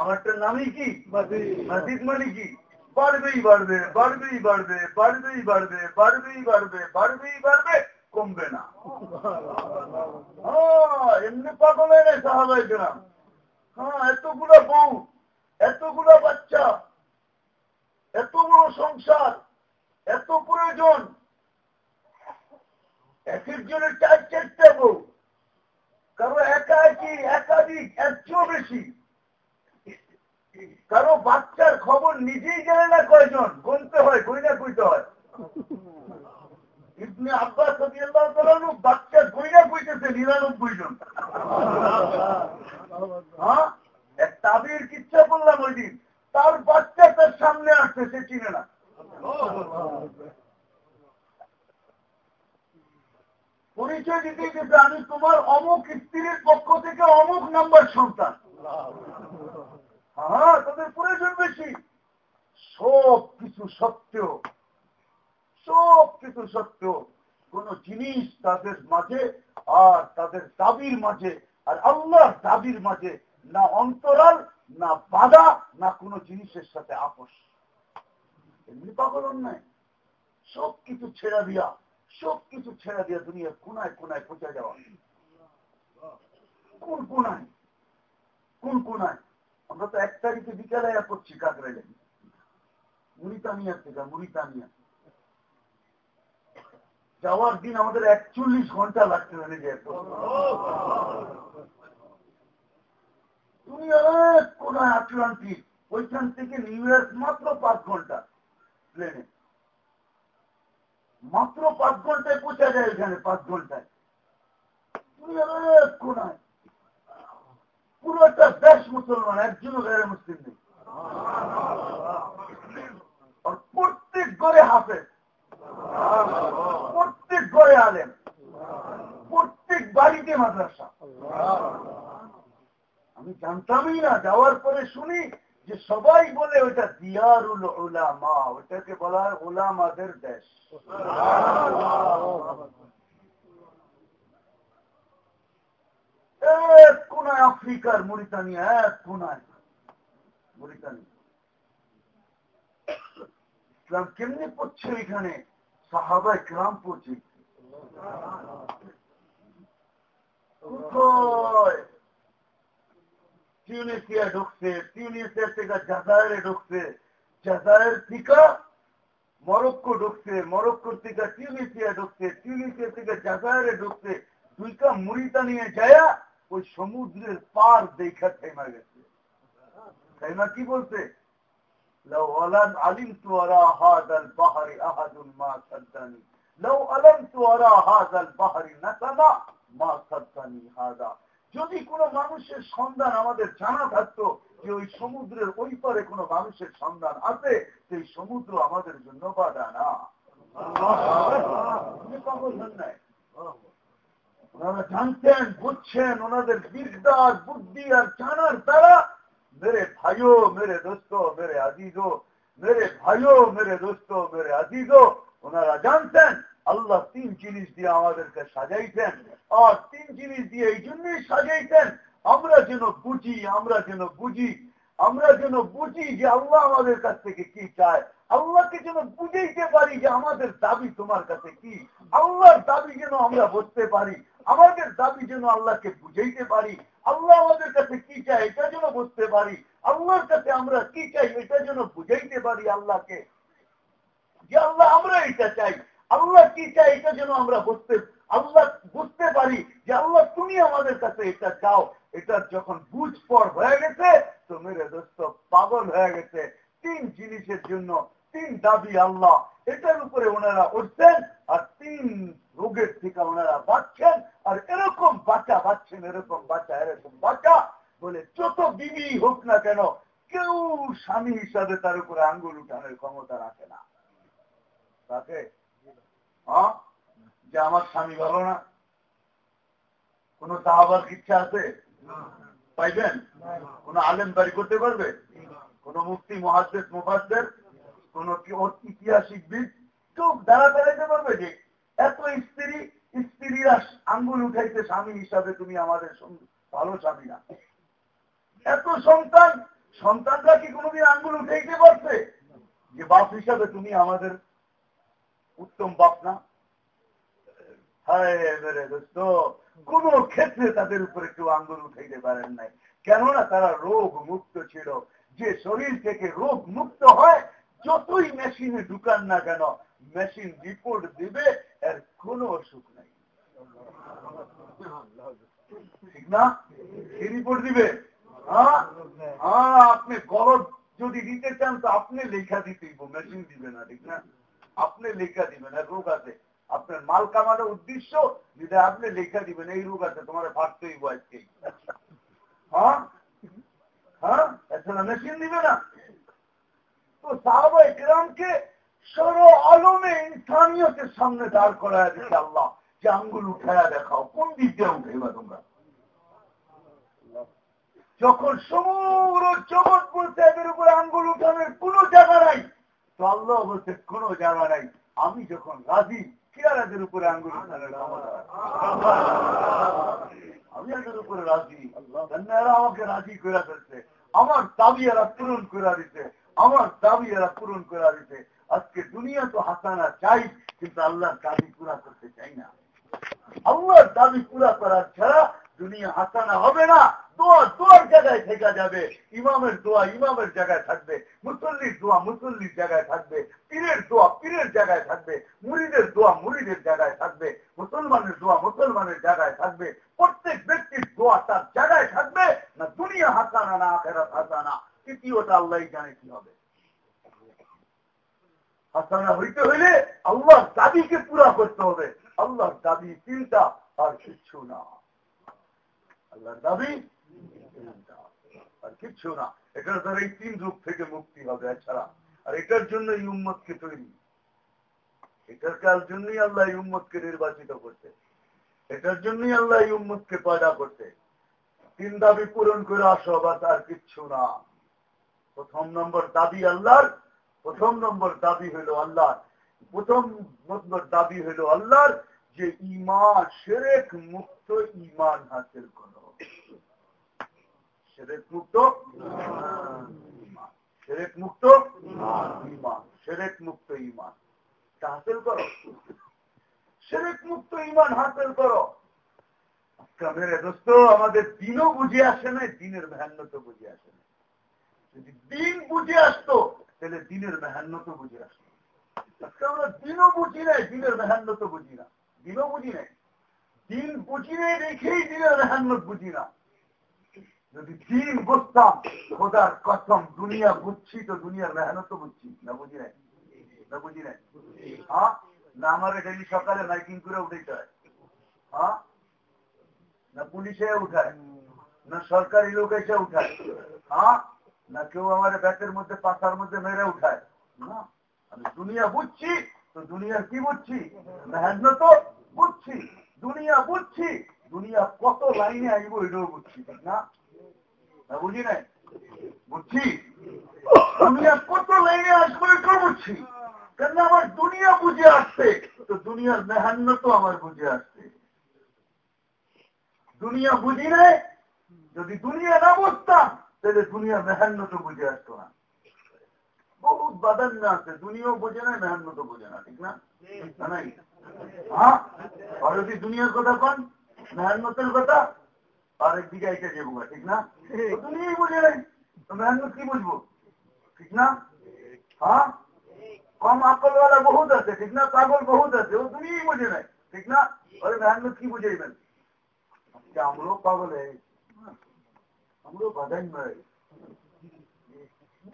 আমারটার নামই কি? মসজিদ মানে কি? বাড়বেই বাড়বে বাড়বেই বাড়বে বাড়বেই বাড়বে বাড়বেই বাড়বে বাড়বেই বাড়বে, কমবে না। হ্যাঁ এমনি পাগল হয় সাহাবাই গ্রাম হ্যাঁ এতগুলো বউ, এতগুলো বাচ্চা এত বড় সংসার, এত প্রয়োজন। এক একজনের চার চারটা বউ। কারও একা একই একাধিক এর বেশি। কারও বাচ্চার খবর নিজেই জানে না কয়জন, গুনতে হয় কই না কইতে হয়। ইবনে আব্বাস বাচ্চা কইরা কইতেছে নিরানব্বই জন। হ্যাঁ? এক তাবির কিচ্ছা বললাম ওই দিন, তার বাচ্চা তার সামনে আসছে সে চিনে না। পরিচয় দিতে দিতে আমি তোমার অমুক স্ত্রীর পক্ষ থেকে অমুক নাম্বার সন্তান। হ্যাঁ তাদের প্রয়োজন বেশি। সব কিছু সত্য সব কিছু সত্য কোন জিনিস তাদের মাঝে আর তাদের দাবির মাঝে আর আল্লাহর দাবির মাঝে না অন্তরাল, না বাধা, না কোনো জিনিসের সাথে আপোষ। এমনি পাগল অন্যায়। সব কিছু ছেড়া দিয়া, সব কিছু ছেড়া দিয়া দুনিয়ার কোনায় কোনায় পৌঁছে যাওয়া। কোন কোনায়? কোন কোনায়? আমরা তো এক তারিখে বিকালে করছি কাকরাইলে। মুরিতানিয়া থেকে মুরিতানিয়া যাওয়ার দিন আমাদের একচল্লিশ ঘণ্টা লাগতে পারে যে তুমি অনেক কোনায় আটলান্টিক, ওইখান থেকে নিউ ইয়র্ক মাত্র পাঁচ ঘণ্টা প্লেনে। মাত্র পাঁচ ঘন্টায় পৌঁছা যায় এখানে পাঁচ ঘন্টায়। তুমি অনেক কোনায়। পুরো একটা দেশ মুসলমান, একজনও গায়ে মুসলিম নেই। প্রত্যেক ঘরে হাফে প্রত্যেক ঘরে আলেন প্রত্যেক বাড়িতে মাদ্রাসা। আমি জানতামই না, যাওয়ার পরে শুনি যে সবাই বলে ওইটা দিয়ারুল ওলামা ওইটাকে বলা হয় ওলামাদের দেশ। এক কোনায় আফ্রিকার মরিতানিয়া, এক কোনায় মরিতানিয়া। ইসলাম কেমনি পড়ছে এখানে সাহাবায় গ্রাম পড়ছে। টিউনিসিয়া ঢুকছে টিউনিসিয়া থেকে জাজায়েরে ঢুকছে। জাজায়ের থেকে মরক্কো ঢুকছে, মরক্কোর থেকে টিউনিসিয়া ঢুকছে টিউনিসিয়া থেকে জাজায়েরে ঢুকছে। দুইটা মুড়িটা নিয়ে যায় ওই সমুদ্রের পার দেখা থেমা গেছে থেমা কি বলছে لو علمت وراء هذا البحر أحد ما صدني لو علمت وراء هذا البحر نسما ما صدني هذا যদি কোনো মানুষের সন্ধান আমাদের জানা থাকতো যে ওই সমুদ্রের ওই পারে কোনো মানুষের সন্ধান আছে সেই সমুদ্র আমাদের জন্য বাধা না ওনারা জানতেন, বুঝছেন, ওনাদের বিদ্যার, বুদ্ধি আর জানার তারা মেরে ভাইও, মেরে দোস্ত, মেরে আজিজ মেরে ভাইও, মেরে দোস্ত, মেরে আজিজ ওনারা জানতেন, আল্লাহ তিন জিনিস দিয়ে আমাদেরকে সাজাইতেন, আর তিন জিনিস দিয়ে এই জন্যই সাজাইতেন, আমরা যেন বুঝি, আমরা যেন বুঝি, আমরা যেন বুঝি যে আল্লাহ আমাদের কাছ থেকে কি চায়। আল্লাহকে যেন বুঝাইতে পারি যে আমাদের দাবি তোমার কাছে কি। আল্লাহর দাবি যেন আমরা বুঝতে পারি। আমাদের দাবি যেন আল্লাহকে বুঝাইতে পারি, আল্লাহ আমাদের কাছে কি চাই এটা যেন বুঝতে পারি, আল্লাহর কাছে আমরা কি চাই এটা যেন বুঝাইতে পারি আল্লাহকে। যে আল্লাহ আমরা এটা চাই, আল্লাহ কি চাই এটা যেন আমরা বুঝতে, আল্লাহ বুঝতে পারি যে আল্লাহ তুমি আমাদের কাছে এটা চাও। এটা যখন বুঝ পর হয়ে গেছে, তো মেরে দোস্ত, পাগল হয়ে গেছে। তিন জিনিসের জন্য তিন দাবি আল্লাহ। এটার উপরে ওনারা উঠছেন আর তিন রোগের থেকে ওনারা বাঁচছেন। আর এরকম বাচ্চা বাঁচছেন, এরকম বাচ্চা এরকম বাচ্চা বলে যত বিবি হোক না কেন কেউ স্বামী হিসাবে তার উপরে আঙ্গুল উঠানোর ক্ষমতা রাখে না। তাকে হ্যাঁ? যে আমার স্বামী ভালো না? কোন সাহাবার ইচ্ছা আছে? পাইবেন? কোন আলেম বাড়ি করতে পারবে? কোন মুক্তি মহাদ্দেশ মুফাদ্দের কোন ইতিহাসিকবিদ কেউ দাঁড়া দাঁড়াইতে পারবে যে? এত স্ত্রী, স্ত্রীরা আঙ্গুল উঠাইতে স্বামী হিসাবে তুমি আমাদের ভালো স্বামী না। এত সন্তান, সন্তানরা কি কোনোদিন আঙ্গুল উঠাইতে পারছে? যে বাপ হিসাবে তুমি আমাদের উত্তম বাপ না? কোন ক্ষেত্রে তাদের উপরে কেউ আঙ্গুল উঠাইতে পারেন নাই। কেননা তারা রোগ মুক্ত ছিল। যে শরীর থেকে রোগ মুক্ত হয় যতই মেশিনে ঢুকান না কেন মেশিন রিপোর্ট দিবে, এর কোন অসুখ নাই। ঠিক না? কি রিপোর্ট দিবে। হ্যাঁ? হ্যাঁ আপনি গরজ যদি দিতে চান, তো আপনি লেখা দিতেই মেশিন দিবে না, ঠিক না? আপনি লেখা দিবেন আর রোগ আছে। আপনার মাল কামানোর উদ্দেশ্য, যেটা আপনি লেখা দিবেন, এই রোগ আছে, তোমার ভাবতেই বয়সকে হ্যাঁ? হ্যাঁ? এছাড়া মেশিন দিবে না। তো সাহাবা ইকরামকে সর আলমে ইনসানিয়তের সামনে দাঁড় করায় দিচ্ছে আল্লাহ যে আঙ্গুল উঠায়া দেখাও কোন দিক দিয়ে উঠাইবা তোমরা? যখন সমগ্র জগৎ বলছে এদের উপরে আঙ্গুল উঠানোর কোন জায়গা নাই তো আল্লাহ বলছে কোন জায়গা নাই। আমি যখন রাজি কিরাদের উপরে আঙ্গুল উঠানোর আমি এদের উপরে রাজি। এরা আমাকে রাজি করে ফেলছে। আমার দাবি এরা পূরণ করে দিতে আমার দাবি এরা পূরণ করে দিতে আজকে দুনিয়া তো হাসানা চাই, কিন্তু আল্লাহর দাবি পুরা করতে চাই না। আল্লাহর দাবি পুরা করার ছাড়া দুনিয়া হাসানা হবে না। দোয়া, দোয়ার জায়গায় থেকে যাবে। ইমামের দোয়া ইমামের জায়গায় থাকবে। মুসল্লির দোয়া মুসল্লির জায়গায় থাকবে। পীরের দোয়া পীরের জায়গায় থাকবে। মুড়িদের দোয়া মুড়িদের জায়গায় থাকবে। মুসলমানের দোয়া মুসলমানের জায়গায় থাকবে। প্রত্যেক ব্যক্তির দোয়া তার জায়গায় থাকবে। না দুনিয়া হাসানা, না আখেরাত হাসানা। তৃতীয়টা আল্লাহ জানে কি হবে। হাসানা হইতে হইলে আল্লাহর দাবিকে পুরা করতে হবে। আল্লাহর দাবি চিন্তা আর কিচ্ছু না। আল্লাহর দাবি আর কিচ্ছু না। এটার দ্বারা এই তিন রূপ থেকে মুক্তি হবে এছাড়া। আর এটার জন্য এই উম্মতকে তৈরি। এটার কাল জন্যই আল্লাহ এই উম্মতকে নির্বাচিত করতে এটার জন্যই আল্লাহ এই উম্মতকে পয়দা করতে তিন দাবি পূরণ করে আসো বাস আর কিচ্ছু না। প্রথম নম্বর দাবি আল্লাহর, প্রথম নম্বর দাবি হইল আল্লাহর। প্রথম নম্বর দাবি হইল আল্লাহর যে ইমান সেরেক মুক্ত ইমান হাসিল করো। সেরেক মুক্ত সেরেক মুক্ত ইমান সেরেক মুক্ত ইমান হাসিল করো। সেরেক মুক্ত ইমান হাসিল করো। আমাদের দিনও বুঝে আসে না দিনের মেহান্ন তো বুঝে আসে না যদি দিন বুঝে আসতো, তাহলে দিনের মেহান্ন তো বুঝে আসতো। আমরা দিনও বুঝি নাই, দিনের মেহান্ন তো বুঝি না। দিনও বুঝি নাই। দিন বুঝি নাই রেখেই দিনের মেহান্ন বুঝি না। যদি দিন বুঝতাম, খোদার কথম দুনিয়া বুঝছি তো দুনিয়ার মেহনত বুঝছি। না বুঝি নাই? না বুঝি নাই? হ্যাঁ? না আমার ডেলি সকালে মাইকিং করে উঠেতে হয়। হ্যাঁ? না পুলিশে উঠায়। না সরকারি লোক এসে উঠায়। হ্যাঁ? না কেউ আমার ব্যাটের মধ্যে পাতার মধ্যে মেরে উঠায়। আমি দুনিয়া বুঝছি, তো দুনিয়ার কি বুঝছি? মেহান্ন তো বুঝছি, দুনিয়া বুঝছি, দুনিয়া কত লাইনে আইব এটাও বুঝছি না? বুঝি নাই? বুঝছি? দুনিয়া কত লাইনে আসব এটাও বুঝছি। কেন আমার দুনিয়া বুঝে আসছে, তো দুনিয়ার মেহান্ন তো আমার বুঝে আসছে। দুনিয়া বুঝি নাই? যদি দুনিয়া না বুঝতাম তাহলে দুনিয়ার মেহান্ন তো বুঝে আসতো না। বহুত বাদান না আছে, দুনিয়াও বোঝে না মেহান্ন তো বোঝে না, ঠিক না? নাই? হ্যাঁ? আর যদি দুনিয়ার কথা মেহান্নতের কথা? আরেক দিকে এসে যাব ঠিক না? দুনিয়াই বুঝে নাই। কি বুঝব? ঠিক না? হ্যাঁ? কম আকলওয়ালা বহুত আছে, ঠিক না? পাগল বহুত আছে, ও দুনিয়াই বুঝে নাই, ঠিক না? ওই মেহান্ন কি বুঝাইবেন? আমরাও পাগল হয়ে আমরাও বাধাই নয়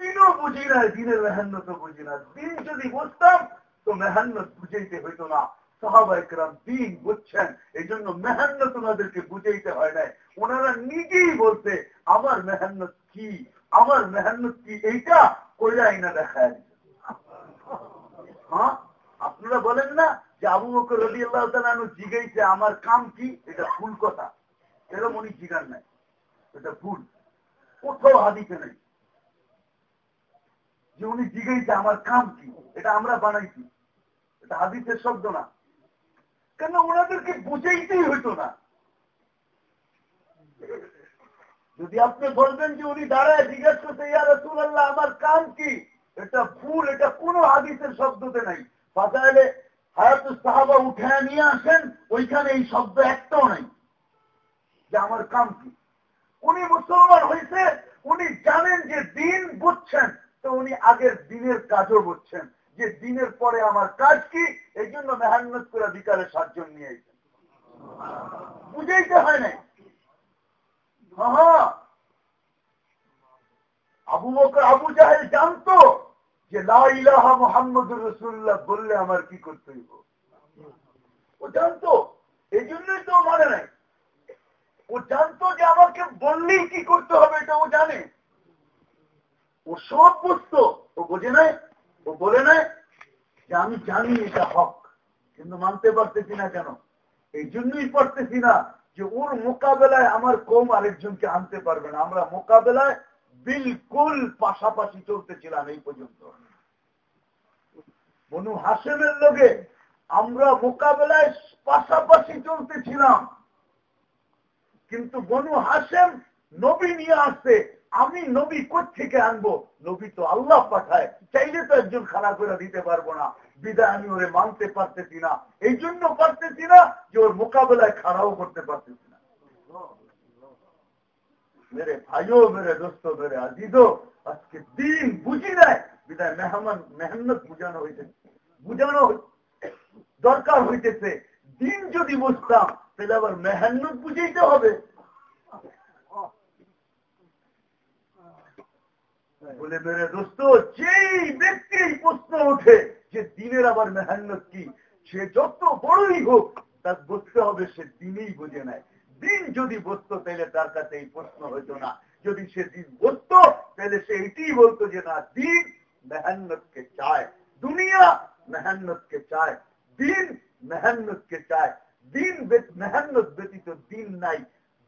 দিনও বুঝি না দিনের মেহান্ন তো বুঝি না দিন যদি বুঝতাম তো মেহান্ন বুঝাইতে হইতো না সাহাবাইকরাম দিন বুঝছেন এই জন্য মেহান্ন ওনাদেরকে বুঝাইতে হয় নাই। ওনারা নিজেই বলতে আমার মেহান্ন কি আমার মেহান্ন কি এইটা কইরাই না দেখায় হ্যাঁ আপনারা বলেন না যে আবু বকর রবি আল্লাহ জিগাইছে, আমার কাম কি? এটা ভুল কথা। এরকম উনি জিগান নাই। এটা ভুল। কোথাও হাদিতে নেই। যে উনি জিগাইছে, আমার কাম কি? এটা আমরা বানাইছি। এটা হাদিসের শব্দ না। কেন ওনাদেরকে বুঝাইতেই হইতো না? যদি আপনি বলবেন যে উনি দাঁড়ায় জিজ্ঞেস করতে ইয়া রসুল্লাহ আমার কাম কি? এটা ভুল, এটা কোন হাদিসের শব্দতে নাই। ফাজাইলে হায়াতুল সাহাবা উঠায় নিয়ে আসেন, ওইখানে এই শব্দ একটাও নাই যে আমার কাম কি। উনি মুসলমান হয়েছে, উনি জানেন যে দিন বুঝছেন। তো উনি আগের দিনের কাজও বুঝছেন যে দিনের পরে আমার কাজ কি, এই জন্য মেহান্নত করে বিকালে সাতজন নিয়ে এসেছেন বুঝাইতে হয় নাই। হ্যাঁ। আবু বকর, আবু জাহেল জানতো যে লাহা মোহাম্মদুর রসুল্লাহ বললে আমার কি করতে হইব। ও জানতো। এই জন্যই তো মানে নাই। ও জানতো যে আমাকে বললেই কি করতে হবে, এটা ও জানে। ও সব বুঝতো। ও বোঝে নাই, ও বলে নাই যে আমি জানি এটা হক, কিন্তু মানতে পারতেছি না কেন। এই জন্যই পারতেছি না যে ওর মোকাবেলায় আমার কম আরেকজনকে আনতে পারবে না। আমরা মোকাবেলায় বিলকুল পাশাপাশি চলতেছিলাম এই পর্যন্ত। বনু হাসেমের লোকে আমরা মোকাবেলায় পাশাপাশি চলতেছিলাম। কিন্তু বনু হাসেম নবী নিয়ে আসতে আমি নবী থেকে আনব? নবী তো আল্লাহ পাঠায়। চাইলে তো একজন খারাপ করে দিতে পারব না। বিদায় আমি ওরে মানতে পারতেছি না। এই জন্য পারতেছি না যে ওর মোকাবেলায় খাড়াও করতে পারতেছি না। মেরে ভাইও, মেরে দোস্ত, মেরে আজিজও আজকে দিন বুঝি নাই। বিদায় মেহমান, মেহনত বুঝানো হয়েছে বুঝানো দরকার হইতেছে। দিন যদি বুঝতাম তাহলে আবার মেহান্নত বুঝাইতে হবে। বলে, মেরে দোস্ত, যেই ব্যক্তি প্রশ্ন ওঠে যে দিনের আবার মেহান্নত কি, সে যত বড়ই হোক, তার বুঝতে হবে সে দিনেই বুঝে নেয়। দিন যদি বসতো তাহলে তার কাছে এই প্রশ্ন হইতো না। যদি সে দিন বসতো তাহলে সে এটাই বলতো যে, না, দিন মেহান্নতকে চায়। দুনিয়া মেহান্নতকে চায়। দিন মেহান্নতকে চায়। দিন মেহান্নত ব্যতীত দিন নাই,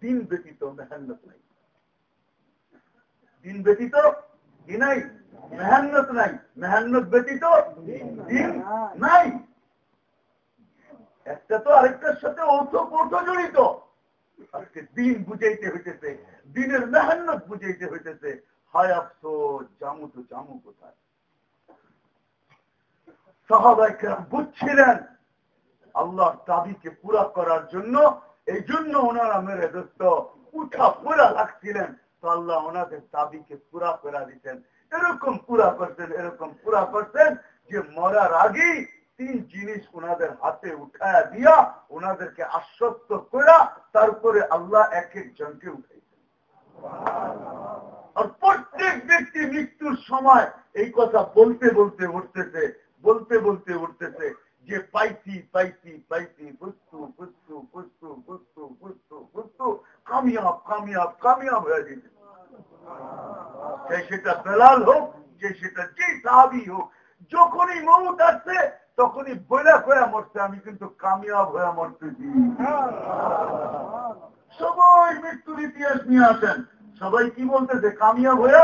দিন ব্যতীত মেহান্নত নাই। দিন ব্যতীত কি নাই? মেহান্নত নাই। মেহান্নত ব্যতীত দিন নাই। একটা তো আরেকটার সাথে অর্থ অর্থ জড়িত। আজকে দিন বুঝাইতে হইতেছে, দিনের মেহান্নত বুঝাইতে হইতেছে। হায় আফসোস, জামু তো জামু কোথায়? সাহাবাইকেরাম বুঝছিলেন আল্লাহর দাবিকে পুরা করার জন্য, এই জন্য ওনারা মেরে দোস্ত উঠা পুরা লাগছিলেন, তো আল্লাহ ওনাদের দাবিকে পুরা করা দিতেন। এরকম পুরা করতেন, এরকম পুরা করতেন যে মরার আগেই তিন জিনিস ওনাদের হাতে উঠায়া দিয়া ওনাদেরকে আশ্বস্ত করা তারপরে আল্লাহ এক একজনকে উঠাইছেন আর প্রত্যেক ব্যক্তি মৃত্যুর সময় এই কথা বলতে বলতে, উঠতেছে, বলতে বলতে, উঠতেছে। যে পাইছি পাইছি পাইছি বুঝতু বুঝতু বুঝতু বুঝতু বুঝতু বুঝতু কামিয়াব কামিয়াব কামিয়াব হয়ে যেতে যে সেটা বেলাল হোক, যে সেটা যে সাহাবি হোক, যখনই মৌত আসছে, তখনই বইলা হয়ে মরছে, আমি কিন্তু কামিয়াব হয়ে মরতেছি। সবাই মৃত্যুর ইতিহাস নিয়ে আসেন। সবাই কি বলতেছে? কামিয়াব হয়ে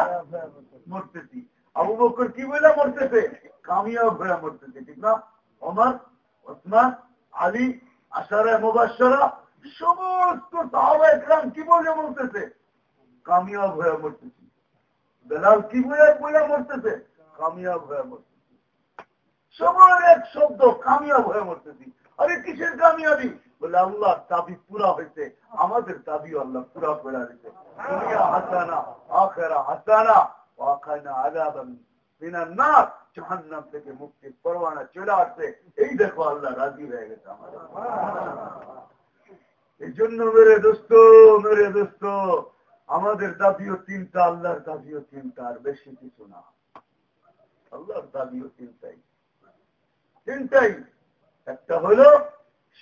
মরতেছি। আবু বকর কি বলে মরতেছে? কামিয়াব হয়ে মরতেছে, ঠিক না? অমর ওসমান, আলী, আশারা মুবাসরা সমস্ত সাহাবাহাম কি বলে বলতেছে? কামিয়াব হয়ে মরতেছি। বেলাল কি বলে বলে মরতেছে? কামিয়াব হয়ে মরতেছি। সবার এক শব্দ, কামিয়াব হয়ে মরতেছি। আরে কিসের কামিয়াবি? বলে আল্লাহ দাবি পুরা হয়েছে। আমাদের দাবি আল্লাহ পুরা করে দিতে হাসানা, আখেরা হাসানা আখানা আজাবান জাহান্নাম থেকে মুক্তির পরোয়ানা চলে আসছে এই দেখো আল্লাহ রাজি হয়ে গেছে আমাদের এই জন্য মেরে দোস্ত মেরে দোস্ত, আমাদের দাবিও তিনটা, আল্লাহর দাবিও তিনটা, আর বেশি কিছু না। আল্লাহর দাবিও তিনটাই। তিনটাই। একটা হলো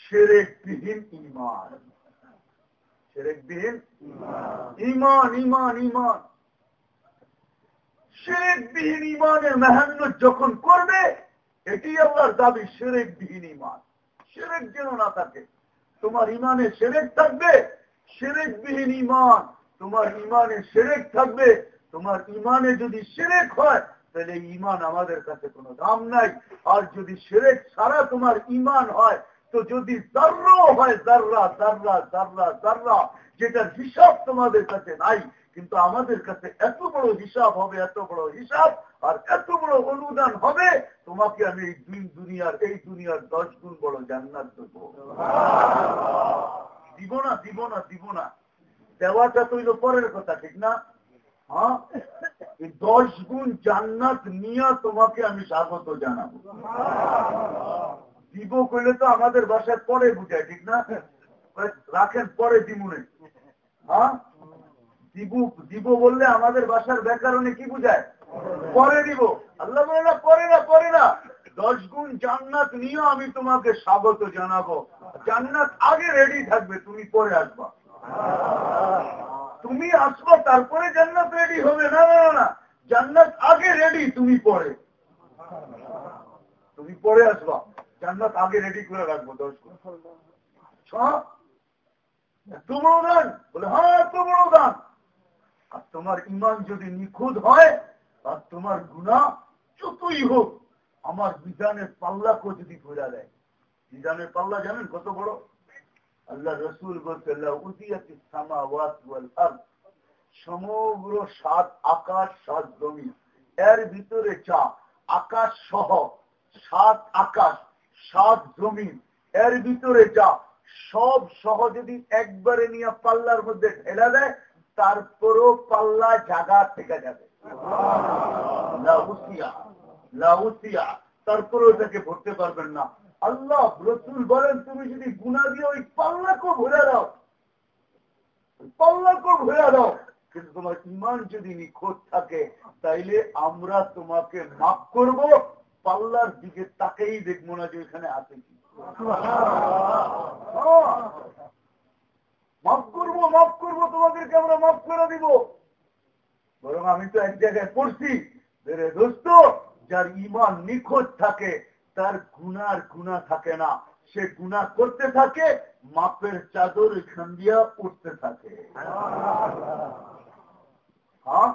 সেরেকবিহীন ইমান সেরেকবিহীন ইমান ইমান ইমান সেরেকবিহীন ইমানের মেহান্ন যখন করবে, এটি আল্লাহর দাবি সেরেকবিহীন ইমান সেরেক যেন না থাকে, তোমার ইমানে সেরেক থাকবে সেরেকবিহীন ইমান তোমার ইমানে সেরেক থাকবে, তোমার ইমানে যদি সেরেক হয়, তাহলে ইমান আমাদের কাছে কোনো দাম নাই। আর যদি সেরেক ছাড়া তোমার ইমান হয়, তো যদি জার্রাও হয় জার্রা জার্রা জার্রা জার্রা যেটার হিসাব তোমাদের কাছে নাই কিন্তু আমাদের কাছে এত বড় হিসাব হবে, এত বড় হিসাব, আর এত বড় অনুদান হবে, তোমাকে আমি এই দুই দুনিয়ার, এই দুনিয়ার দশ গুণ বড় জান্নাত দেব। দিব না দিব না দিব না। দেওয়াটা তৈল পরের কথা, ঠিক না? হ্যাঁ? দশ গুণ জান্নাত নিয়ে তোমাকে আমি স্বাগত জানাব। দিব করলে তো আমাদের বাসায় পরে বুঝায়, ঠিক না? রাখেন, পরে দিমুনে। হ্যাঁ? দিব দিব বললে আমাদের বাসার ব্যাকরণে কি বুঝায়? পরে দিব। আল্লাহ বলে, না, পরে না পরে না। দশ গুণ জান্নাত নিয়ে আমি তোমাকে স্বাগত জানাব। জান্নাত আগে রেডি থাকবে, তুমি পরে আসবা। তুমি আসবা, তারপরে জান্নাত রেডি হবে। না না না জান্নাত আগে রেডি তুমি পরে। তুমি পরে আসবা। জান্নাত আগে রেডি করে রাখব দশ গুণ। বলে হ্যাঁ এত দান। আর তোমার ইমান যদি নিখুঁত হয়, আর তোমার গুণা যতই হোক, আমার বিধানের পাল্লাকেও যদি ঘুরা দেয়। বিধানের পাল্লা জানেন কত বড়? আল্লাহ রসুল বলতে সমগ্র সাত আকাশ, সাত জমি এর ভিতরে চা আকাশ সহ সাত আকাশ, সাত জমি এর ভিতরে যা সব সহ যদি একবারে নিয়ে পাল্লার মধ্যে ঢেলা দেয় তারপরও পাল্লা জাগা থেকে যাবে। তারপরেও এটাকে ভরতে পারবেন না। আল্লাহ রসুল বলেন, তুমি যদি গুণা দিয়ে ওই পাল্লাকেও ভরে দাও। পাল্লাকেও ভরে দাও। কিন্তু তোমার ইমান যদি নিখোঁজ থাকে, তাইলে আমরা তোমাকে মাফ করব। পাল্লার দিকে তাকেই দেখব না যে এখানে আছে কি। মাফ করব মাফ করব, তোমাদেরকে আমরা মাফ করে দিব। বরং আমি তো এক জায়গায় পড়ছি দোস্ত, যার ইমান নিখোঁজ থাকে, তার গুনার গুণা থাকে না। সে গুণা করতে থাকে, মাপের চাদর এখান দিয়া উঠতে থাকে। হ্যাঁ?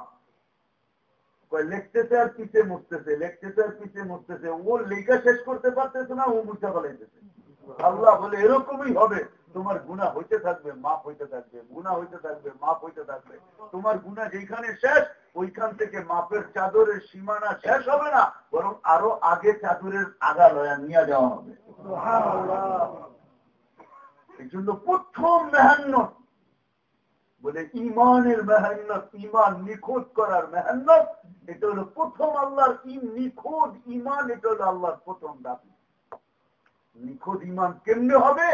লিখতেছে আর পিছে মুছতেছে লিখতেছে আর পিছে মুছতেছে ও লেখা শেষ করতে পারতেছে না, ও মুছা ফেলাইতেছে। আল্লাহ বলে, এরকমই হবে। তোমার গুণা হইতে থাকবে মাপ হইতে থাকবে গুণা হইতে থাকবে মাপ হইতে থাকবে। তোমার গুণা যেখানে শেষ ওইখান থেকে মাপের চাদরের সীমানা শেষ হবে না বরং আরও আগে চাদরের আগা লয়া নিয়ে যাওয়া হবে। এই জন্য প্রথম মেহান্নত বলে ইমানের মেহান্নত ইমান নিখোঁজ করার মেহান্নত এটা হলো প্রথম আল্লাহর নিখোঁজ ইমান এটা হলো আল্লাহর প্রথম দাবি। নিখোঁজ ইমান কেমনে হবে?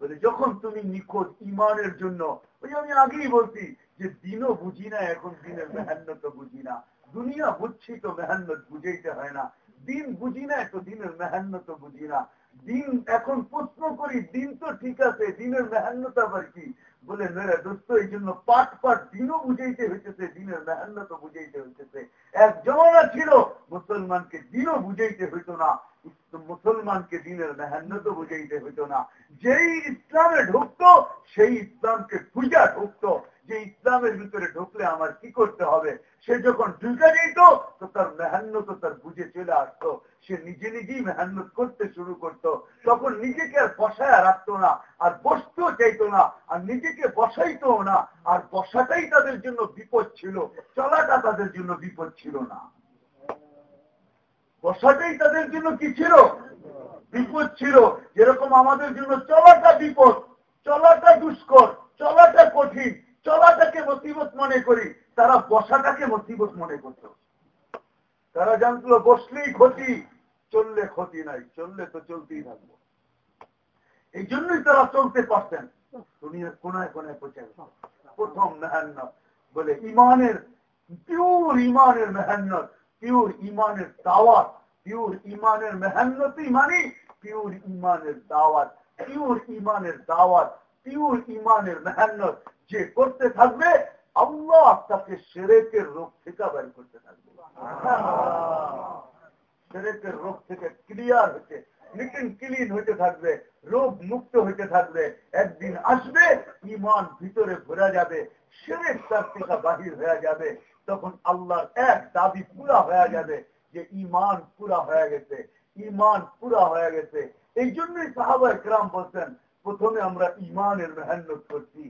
বলে, যখন তুমি নিখোঁজ ইমানের জন্য ওই আমি আগেই বলছি যে দিনও বুঝি না, এখন দিনের মেহান্নত বুঝি না। দুনিয়া বুঝছি তো মেহান্নত বুঝাইতে হয় না। দিন বুঝি না, তো দিনের মেহান্নত বুঝি না। দিন, এখন প্রশ্ন করি, দিন তো ঠিক আছে, দিনের মেহান্নত আবার কি? বলে, মেরে দোস্ত, এই জন্য পাট পাট দিনও বুঝাইতে হইতেছে, দিনের মেহান্নত বুঝাইতে হইতেছে। এক জমানা ছিল, মুসলমানকে দিনও বুঝাইতে হইতো না। মুসলমানকে দিনের মেহান্নত বুঝাইতে হইতো না। যেই ইসলামে ঢুকতো, সেই ইসলামকে পূজা ঢুকতো। যে ইসলামের ভিতরে ঢুকলে আমার কি করতে হবে? সে যখন ঢুকে যেত, তো তার মেহান্নত তার বুঝে চলে আসতো। সে নিজে নিজেই মেহান্নত করতে শুরু করত। তখন নিজেকে আর বসায় রাখতো না, আর বসতেও চাইতো না, আর নিজেকে বসাইতো না, আর বসাটাই তাদের জন্য বিপদ ছিল। চলাটা তাদের জন্য বিপদ ছিল না। বসাটাই তাদের জন্য কি ছিল? বিপদ ছিল। যেরকম আমাদের জন্য চলাটা বিপদ, চলাটা দুষ্কর, চলাটা কঠিন, চলাটাকে মসিবত মনে করি, তারা বসাটাকে মসিবত মনে করত। তারা জানতো, বসলেই ক্ষতি, চললে ক্ষতি নাই, চললে তো চলতেই থাকব। এই জন্যই তারা চলতে পারতেন। দুনিয়ার কোনায় কোনায় পৌঁছে প্রথম মেহান্নত বলে, ইমানের পিওর ইমানের মেহান্নত। পিওর ইমানের দাওয়াত পিওর ইমানের মেহান্নতই মানে পিওর ইমানের দাওয়াত পিওর ইমানের দাওয়াত পিওর ইমানের মেহান্নত যে করতে থাকবে, আল্লাহ তাকে সেরেকের রোগ থেকে বের করতে থাকবে। সেরেকের রোগ থেকে ক্লিয়ার হচ্ছে নিটিন ক্লিন হইতে থাকবে, রোগ মুক্ত হইতে থাকবে। একদিন আসবে ইমান ভিতরে ঘোরা যাবে, সেরেক তার থেকে বাহির হয়ে যাবে। তখন আল্লাহর এক দাবি পুরা হয়ে যাবে যে ইমান পুরা হয়ে গেছে ইমান পুরা হয়ে গেছে এই জন্যই সাহাবা গ্রাম বলছেন প্রথমে আমরা ইমানের মেহান্নত করছি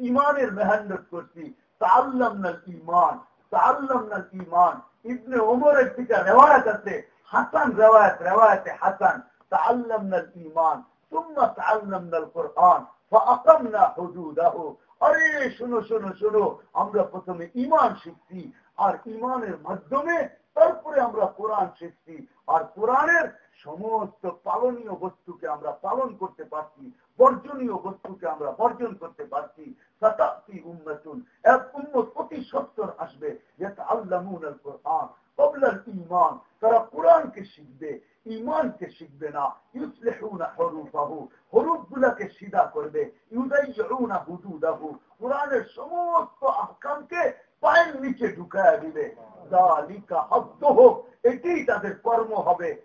ইমানের মেহান্নত করছি তাল্লাম নাল ইমান তাল্লাম নাল ইমান ইবনে ওমরের থেকে রেওয়ায়ত আছে হাসান রেওয়ায়ত রেওয়ায়তে হাসান তাল্লাম নাল ইমান ثم تعلمنا القرآن فأقمنا حدوده আরে, শোনো শোনো শোনো, আমরা প্রথমে ইমান শিখছি, আর ইমানের মাধ্যমে তারপরে আমরা কোরআন শিখছি, আর কোরআনের সমস্ত পালনীয় বস্তুকে আমরা পালন করতে পারছি, বর্জনীয় বস্তুকে আমরা বর্জন করতে পারছি। শতাব্দী উন্নতুন এক উন্নত অতি সত্তর আসবে যেটা আল্লাহ কোরআন কবলার ইমান তারা কোরআনকে শিখবে। ইমানকে শিখবে না। ইউসলেহুনা হরুফাহু। হরুফ গুলাকে সিধা করবে। ইউদাইউনা হুদুদাহু। কোরআনের সমস্ত আহকামকে পায়ের নিচে ঢুকায় দিবে। দালিকা হদ্দহ এটাই তাদের কর্ম হবে।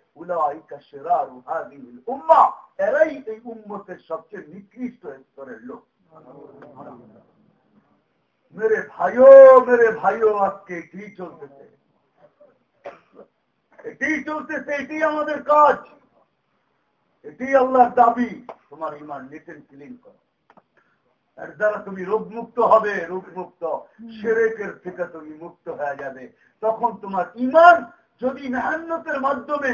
উম্মা। এরাই এই উম্মতের সবচেয়ে নিকৃষ্ট স্তরের লোক। মেরে ভাইও মেরে ভাইও, আজকে এটি চলতেছে। এটি চলতেছে এটি আমাদের কাজ। এটি আল্লাহর দাবি। তোমার ইমান নিটেন ক্লিন করো। এর দ্বারা তুমি রোগমুক্ত হবে রোগমুক্ত সেরেকের থেকে তুমি মুক্ত হয়ে যাবে। তখন তোমার ইমান যদি মেহান্নতের মাধ্যমে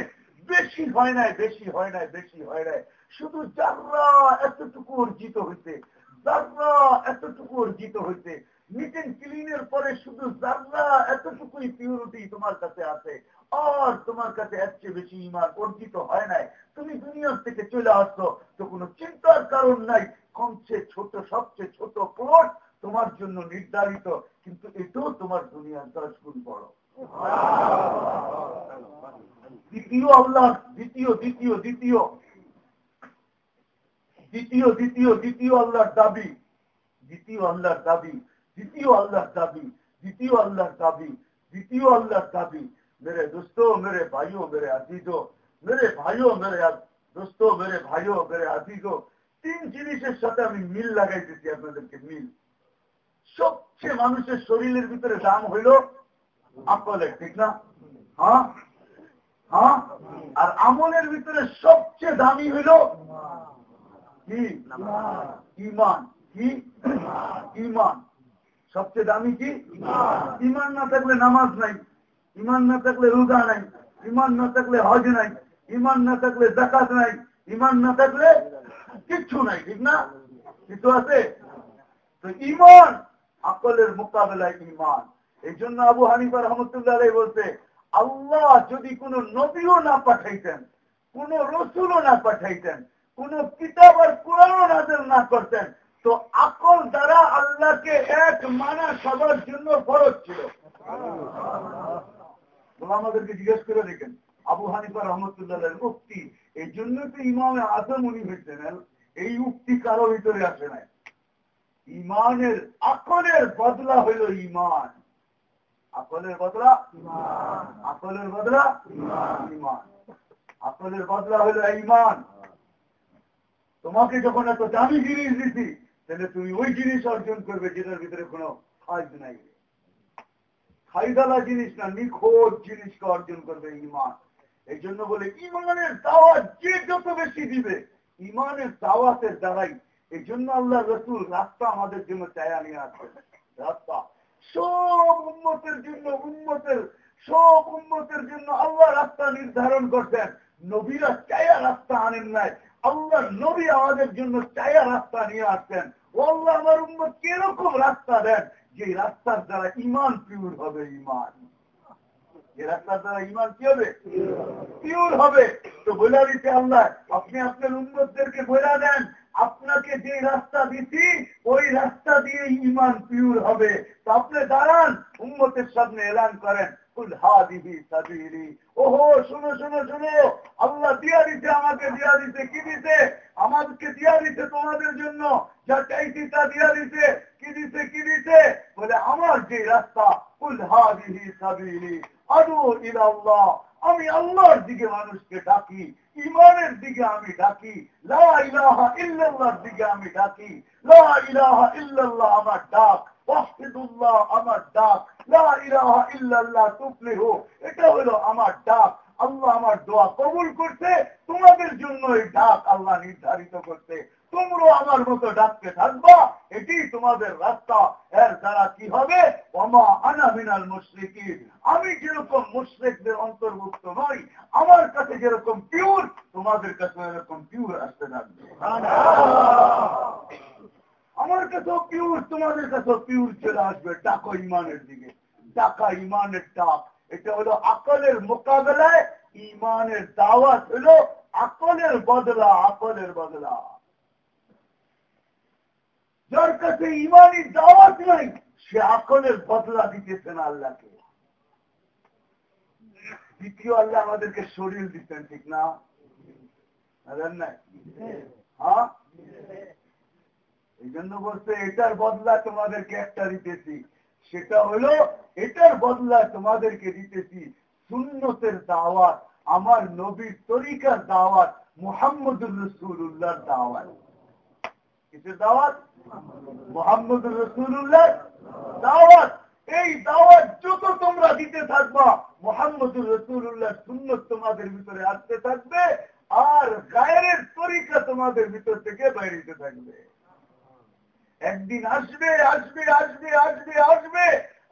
বেশি হয় নাই বেশি হয় নাই বেশি হয় নাই শুধু যারা এতটুকু অর্জিত হইতে যারা এতটুকু অর্জিত হইতে নিটেন ক্লিনের পরে শুধু যারা এতটুকুই পিউরিটি তোমার কাছে আছে আর তোমার কাছে এর চেয়ে বেশি ইমান অর্জিত হয় নাই। তুমি দুনিয়ার থেকে চলে আসছো, তো কোনো চিন্তার কারণ নাই। কমছে ছোট, সবচেয়ে ছোট প্লট তোমার জন্য নির্ধারিত, কিন্তু এটাও তোমার দুনিয়ার দশ গুণ বড়। দ্বিতীয় আল্লাহ, দ্বিতীয় দ্বিতীয় দ্বিতীয়। দ্বিতীয় দ্বিতীয় দ্বিতীয় আল্লাহর দাবি। দ্বিতীয় আল্লাহর দাবি, দ্বিতীয় আল্লাহর দাবি, দ্বিতীয় আল্লাহর দাবি, দ্বিতীয় আল্লাহর দাবি। मेरे दोस्तों मेरे भाइयों मेरे अजीजों मेरे भाइयों मेरे दोस्तों मेरे भाइयों मेरे अजीजों তিন জিনিসের সাথে আমি মিল লাগাইতেছি আপনাদেরকে মিল সবচেয়ে মানুষের শরীরের ভিতরে দাম হইল আকলের ঠিক না হ্যাঁ হ্যাঁ আর আমলের ভিতরে সবচেয়ে দামি হইল কি ইমান কি ইমান সবচেয়ে দামি কি ইমান না থাকলে নামাজ নাই ইমান না থাকলে রোজা নাই, ইমান না থাকলে হজ নাই, ইমান না থাকলে জাকাত নাই, ইমান না থাকলে কিচ্ছু নাই, ঠিক না? কিছু আছে? তো ইমান আকলের মোকাবেলায় ইমান। এই জন্য আবু হানিফা রহমতুল্লাহ বলছে, আল্লাহ যদি কোন নবীও না পাঠাইতেন, কোন রসুলও না পাঠাইতেন, কোন কিতাব আর কোরআনও নাজেল না করতেন, তো আকল দ্বারা আল্লাহকে এক মানা সবার জন্য ফরজ ছিল। আমাদেরকে জিজ্ঞেস করে দেখেন। আবু হানিফা রহমতুল্লাহ উক্তি। এই জন্য তো ইমামে আজম উনি হয়েছেন এই উক্তি কারও ভিতরে আসে নাই। ইমানের আকলের বদলা হইল ইমান। আকলের বদলা? আকলের বদলা? ইমান। আকলের বদলা হইল ইমান। তোমাকে যখন এত দামি জিনিস দিছি, তাহলে তুমি ওই জিনিস অর্জন করবে যেটার ভিতরে কোনো ফায়দ নাই। খাইদালা জিনিস না, নিখোঁজ জিনিসকে অর্জন করবে ইমান এই জন্য বলে ইমানের দাওয়াত যে যত বেশি দিবে ইমানের দাওয়াতের দ্বারাই। এই জন্য আল্লাহ রসুল রাস্তা আমাদের জন্য চায়া নিয়ে আসবেন। রাস্তা। সব উন্মতের জন্য উন্মতের সব উন্মতের জন্য আল্লাহ রাস্তা নির্ধারণ করতেন নবীরা চায়া রাস্তা আনেন নাই। আল্লাহ নবী আমাদের জন্য চায়া রাস্তা নিয়ে আসতেন ও আল্লাহ, আমার উন্মত কীরকম রাস্তা দেন? যে রাস্তার দ্বারা ইমান পিওর হবে ইমান যে রাস্তার দ্বারা ইমান কি হবে? পিওর হবে। তো বোঝা দিতে আল্লাহ, আপনি আপনার উন্নতদেরকে বোঝা দেন, আপনাকে যে রাস্তা দিছি, ওই রাস্তা দিয়ে ইমান পিওর হবে। তো আপনি দাঁড়ান উন্মতের সামনে এলান করেন। ওহো, শুনো শুনো শুনো। আল্লাহ দিয়া দিতে আমাকে দিয়া দিতে কি দিতে আমাকে দিয়া দিতে তোমাদের জন্য। যা চাইছি তা দিয়া দিতে কি দিতে কি দিতে বলে, আমার যে রাস্তা কুল সাবিলি। আদু ইলাল্লাহ। আমি আল্লাহর দিকে মানুষকে ডাকি ইমানের দিকে আমি ডাকি, লা ইলাহা ইল্লাল্লাহর দিকে আমি ডাকি, লা ইলাহা ইল্লাল্লাহ আমার ডাক। আমার ডাক। লা ইলাহা ইল্লাল্লাহ এটা হলো আমার ডাক। আল্লাহ আমার দোয়া কবুল করতে তোমাদের জন্য এই ডাক আল্লাহ নির্ধারিত করতে তোমরা আমার মতো ডাকতে থাকবা। এটি তোমাদের রাস্তা। এর দ্বারা কি হবে? আমি যেরকম মুশ্রিকদের অন্তর্ভুক্ত নই, আমার কাছে যেরকম পিওর তোমাদের কাছে এরকম পিওর আসতে থাকবে। আমার কাছেও পিওর তোমাদের কাছেও পিওর চলে আসবে, ডাকো ইমানের দিকে। ডাকা ইমানের ডাক। এটা হলো আকলের মোকাবেলায় ইমানের দাওয়াত হলো আকলের বদলা আকলের বদলা। যার কাছে ইমানি দাওয়াত নাই, সে আকলের বদলা দিতেছে না আল্লাহকে। দ্বিতীয় আল্লাহ আমাদেরকে শরীর দিতেন, ঠিক না? হ্যাঁ? এই জন্য বলছে, এটার বদলা তোমাদেরকে একটা দিতেছি। সেটা হলো, এটার বদলা তোমাদেরকে দিতেছি সুন্নতের দাওয়াত, আমার নবীর তরিকার দাওয়াত, মোহাম্মদুর রসুল্লাহর দাওয়াত। কিসের দাওয়াত? মোহাম্মদুর রসুল্লাহ দাওয়াত। এই দাওয়াত যত তোমরা দিতে থাকবা, মোহাম্মদুর রসুল্লাহ সুন্নত তোমাদের ভিতরে আসতে থাকবে, আর গায়ের তরিকা তোমাদের ভিতর থেকে বাইরেতে থাকবে। একদিন আসবে আসবে আসবে আসবে আসবে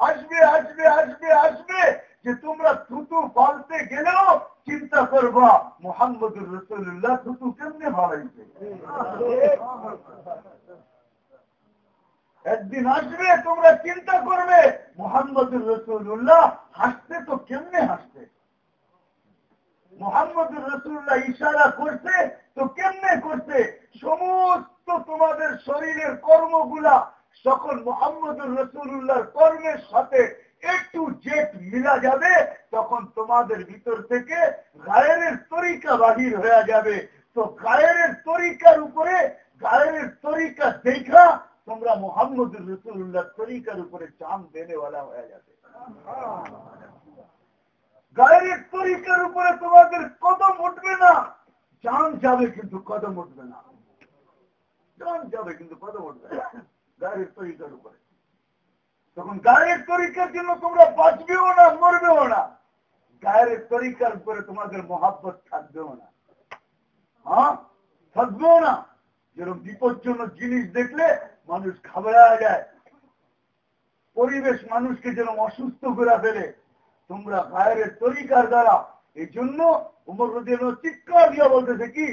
আসবে আসবে আসবে আসবে, যে তোমরা থুতু পালতে গেলেও চিন্তা করবা, মোহাম্মদুর রসুল্লাহ থুতু কেমনে ভাড়াইছে একদিন আসবে, তোমরা চিন্তা করবে, মোহাম্মদুর রসুল্লাহ হাসতে তো কেমনে হাসতে মোহাম্মদুর রসুল্লাহ ইশারা করছে তো কেমনে করছে? সমস্ত তোমাদের শরীরের কর্মগুলা সকল মোহাম্মদুর রসুল্লাহর কর্মের সাথে একটু জেট মিলা যাবে, তখন তোমাদের ভিতর থেকে গায়ের তরিকা বাহির হয়ে যাবে। তো গায়ের তরিকার উপরে গায়ের তরিকা দেখা তোমরা মোহাম্মদুর রসুল্লাহ তরিকার উপরে চান দেনেওয়ালা হয়ে যাবে। গায়ের তরিকার উপরে তোমাদের কদম উঠবে না চান যাবে কিন্তু কদম উঠবে না। যাবে, কিন্তু উঠবে না। গায়ের তরিকার উপরে। তখন তরিকার জন্য তোমরা বাঁচবেও না, মরবেও না। গায়ের তরিকার উপরে তোমাদের মহাব্বত থাকবেও না। হ্যাঁ? থাকবেও না। যেরকম বিপজ্জনক জিনিস দেখলে মানুষ ঘাবড়া যায়। পরিবেশ মানুষকে যেরকম অসুস্থ করে ফেলে, তোমরা গায়ের তরিকার দ্বারা এই জন্য উমর রদিয়ান চিৎকার দিয়া বলতেছে কি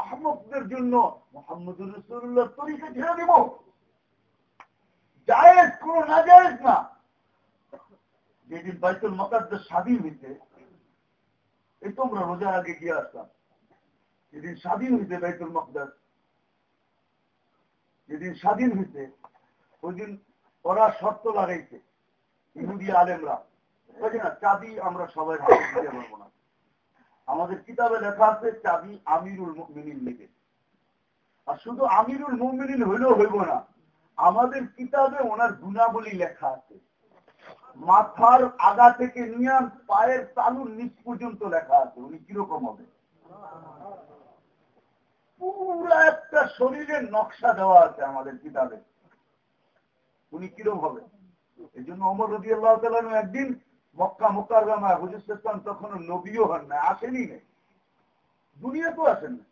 আহমকদের জন্য রসুল্লাহ তরিকা ছেড়ে দিব। জায়েজ না জায়েজ না। যেদিন বাইতুল স্বাধীন হইতে, এই তোমরা রোজার আগে গিয়ে আসতাম। যেদিন স্বাধীন হইতে বাইতুল মকদাস যেদিন স্বাধীন হইতে, ওই দিন ওরা শর্ত লাগাইছে ইহুদি আলেমরা। বুঝি না? চাবি আমরা সবাই হাতে দিতে পারব না। আমাদের কিতাবে লেখা আছে চাবি আমিরুল মিনিল লিখে। আর শুধু আমিরুল মুমিনিন হইলেও হইব না, আমাদের কিতাবে ওনার গুণাবলী লেখা আছে। মাথার আগা থেকে নিয়ে পায়ের তালুর নিচ পর্যন্ত লেখা আছে, উনি কীরকম হবে? পুরো একটা শরীরের নকশা দেওয়া আছে আমাদের কিতাবে। উনি কীরকম হবে? এই জন্য অমর রবি আল্লাহ একদিন মক্কা ইসলাম তখন নবীও হন না আসেনি নেই। আসেন না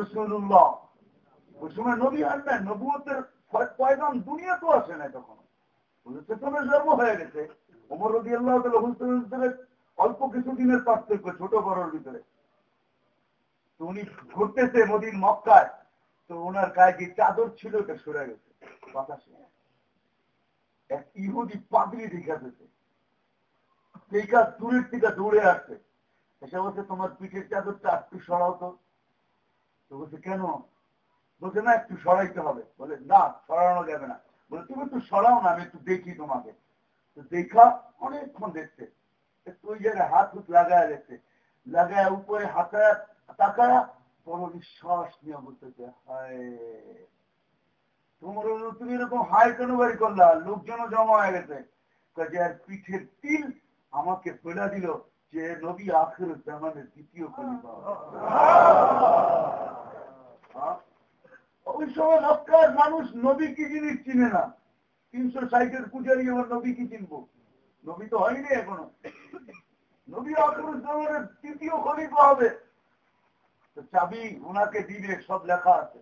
রসুল্লাহ ওই সময় নবী হন না নবুয়তের পয়গাম আসে না তখন জন্ম হয়ে গেছে। অমর রবি আল্লাহ তালা হুজুর অল্প কিছুদিনের পার্থক্য, ছোট বড়র ভিতরে। উনি ঘুরতেছে মদিন, মক্কায়। তো ওনার গায়ে যে চাদর ছিল, ওটা সরে গেছে, বাতাসে। এক ইহুদি পাগড়ি দেখাতেছে সেই কাজ দূরের থেকে দৌড়ে আসছে। এসে বলছে, তোমার পিঠের চাদরটা একটু সরাও তো। বলছে, কেন? বলছে, না, একটু সরাইতে হবে। বলে, না, সরানো যাবে না। বলে, তুমি একটু সরাও না, আমি একটু দেখি তোমাকে। তো দেখা অনেকক্ষণ দেখছে। একটু ওই জায়গায় হাত হুত লাগায় দেখছে। লাগায় উপরে হাতায় তাকায় নিয়ে বলতেছে হায়। তুমি এরকম কেন বাড়ি করলা? লোকজনও জমা হয়ে গেছে। পিঠের তিল আমাকে ফেলা দিল, যে নবী আখের জামানের দ্বিতীয় ওই সময় মক্কার মানুষ নবী কি জিনিস চিনে না? তিনশো ষাটের পূজারি আমার নবী কি চিনবো? নবী তো হয়নি এখনও। নবী আখের জামানের তৃতীয় খলিফা হবে। চাবি ওনাকে দিবে, সব লেখা আছে।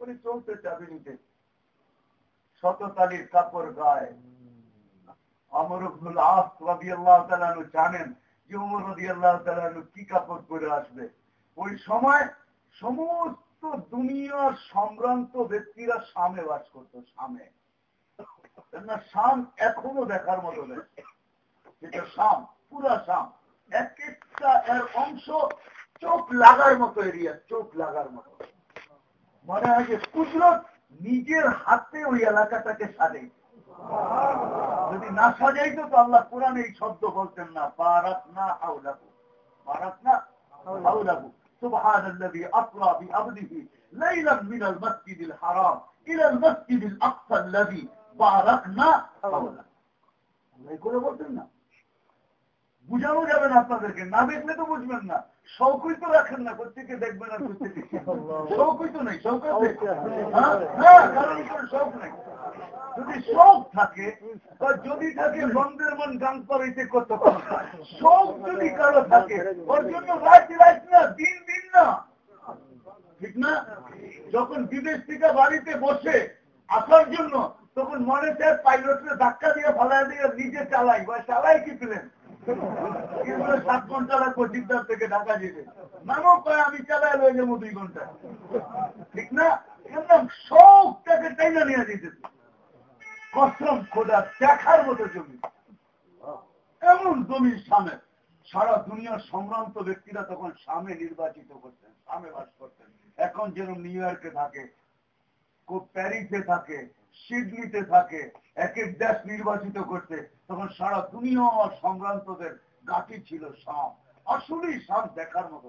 উনি চলতে চাবি নিতে। শততালির কাপড় গায়ে। আমর রবি আল্লাহ তালু জানেন যে উমর রবি আল্লাহ তালু কি কাপড় পরে আসবে। ওই সময় সমস্ত দুনিয়ার সম্ভ্রান্ত ব্যক্তিরা সামে বাস করত সামে শাম এখনও দেখার মতো নেই। যেটা শাম, পুরা শাম। এক একটা এর অংশ চোখ লাগার মতো এরিয়া চোখ লাগার মতো মনে হয় যে কুদরত নিজের হাতে ওই এলাকাটাকে সাজাই যদি না সাজাইতো তো আল্লাহ কোরআন এই শব্দ বলতেন না পারাত না হাউলাকু পারাত না হাউলাকু سبحان الذي أطلع بعبده লাইলাম মিনাল মসজিদিল হারাম ইলাল মসজিদিল আকসাল্লাযী বারাকনা হাওলা করে বলতেন না বুঝানো যাবে না আপনাদেরকে। না দেখলে তো বুঝবেন না। শৌকই তো রাখেন না কোথেকে দেখবেন আর কোথেকে শৌকই তো নেই শৌক হ্যাঁ? কারণ শৌক নেই। যদি শোক থাকে বা যদি থাকে বন্ধের মন গান পড়াইতে কত শোক যদি কারও থাকে ওর জন্য রাত রাত না দিন দিন না। ঠিক না? যখন বিদেশ থেকে বাড়িতে বসে আসার জন্য তখন মনে চায় পাইলটকে ধাক্কা দিয়ে ফালাই দিয়ে নিজে চালাই। বা চালাই কি পেলেন সাত ঘণ্টা থেকে ঢাকা যেতে। আমি যাব দুই ঘণ্টা। ঠিক না? একদম টাইনা নিয়ে কসম খোদা, দেখার মতো জমি। এমন জমির সামনে সারা দুনিয়ার সম্ভ্রান্ত ব্যক্তিরা তখন সামনে নির্বাচিত করতেন, সামনে বাস করতেন। এখন যেন নিউ ইয়র্কে থাকে প্যারিসে থাকে, সিডনিতে থাকে এক এক দেশ নির্বাচিত করতে তখন সারা দুনিয়া সম্ভ্রান্তদের গাটি ছিল সাম আসলেই সাম দেখার মতো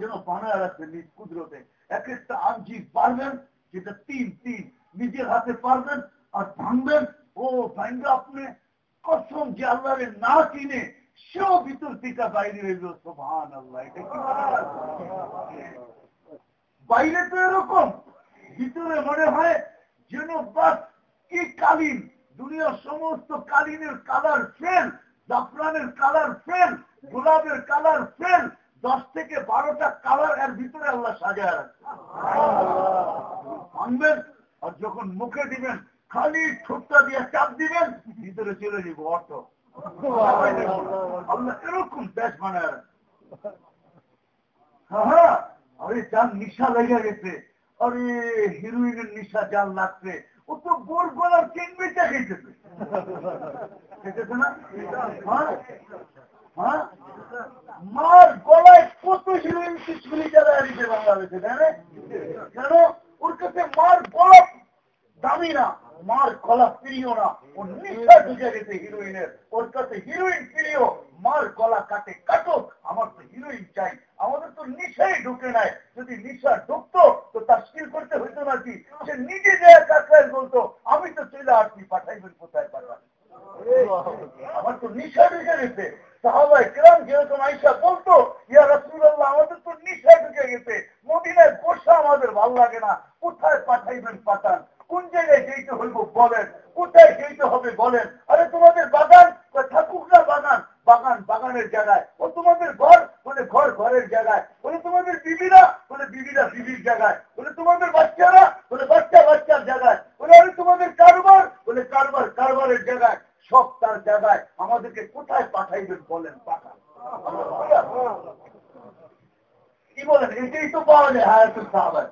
যেন বানায় রাখছে নিজ কুদরতে। এক একটা পারবেন যেটা তিন তিন। নিজের হাতে পারবেন আর ভাঙবেন। ও আপনি কসম যে না কিনে সেও ভিতর থেকে বাইরে সোভান আল্লাহ বাইরে তো এরকম। ভিতরে মনে হয় যেন বাস কি কালীন। দুনিয়ার সমস্ত কালীনের কালার ফেল, জাফরানের কালার ফেল, গোলাপের কালার ফেল, দশ থেকে বারোটা কালারের ভিতরে আল্লাহ সাজায় রাখছে আর যখন মুখে দিবেন, খালি ঠোঁটটা দিয়ে চাপ দিবেন, ভিতরে চলে যাব অর্থ। আল্লাহ এরকম দেশ বানায় হ্যাঁ আরে যার নিশা লেগে গেছে, আরে হিরোইনের নিশা যার লাগছে ও তো গোল গলার বেচা খেতেছে। না? হ্যাঁ? হ্যাঁ? মার গলায় কত হিরোইন কিসগুলি যারা দিতে বাংলাদেশে কেন? ওর কাছে মার গলা দামি না মার গলা প্রিয় না। ওর নিশা ঢুকে গেছে হিরোইনের। ওর কাছে হিরোইন প্রিয় মার গলা কাটে কাটুক। আমার তো হিরোইন চাই। আমাদের তো নিশাই ঢুকে নাই। যদি নিশা ঢুকতো, তো তার স্কিল করতে হইতো নাকি সে নিজে যে কাকায় বলতো, আমি তো চলে আসছি পাঠাইবেন কোথায় পাঠাবেন আমার তো নিশা ঢুকে গেছে। সাহাবাই কিরাম যেরকম আইসা বলতো, ইয়া রসুল্লাহ আমাদের তো নিশা ঢুকে গেছে। মদিনায় বসা আমাদের ভালো লাগে না। কোথায় পাঠাইবেন পাঠান? কোন জায়গায় যেতে হইব বলেন? কোথায় যেতে হবে বলেন? আরে তোমাদের বাগান থাকুক না বাগান বাগান, বাগানের জায়গায়। ও তোমাদের ঘর, বলে ঘর ঘরের জায়গায়। বলে তোমাদের বিবিরা, বলে বিবিরা বিবির জায়গায়। বলে তোমাদের বাচ্চারা, বলে বাচ্চা বাচ্চার জায়গায়। বলে আরে তোমাদের কারবার, বলে কারবার কারবারের জায়গায়। সব তার জায়গায়। আমাদেরকে কোথায় পাঠাইবেন বলেন পাঠান কি বলেন? এটাই তো পাওয়া যায় হায়াতুল সাহাবায়।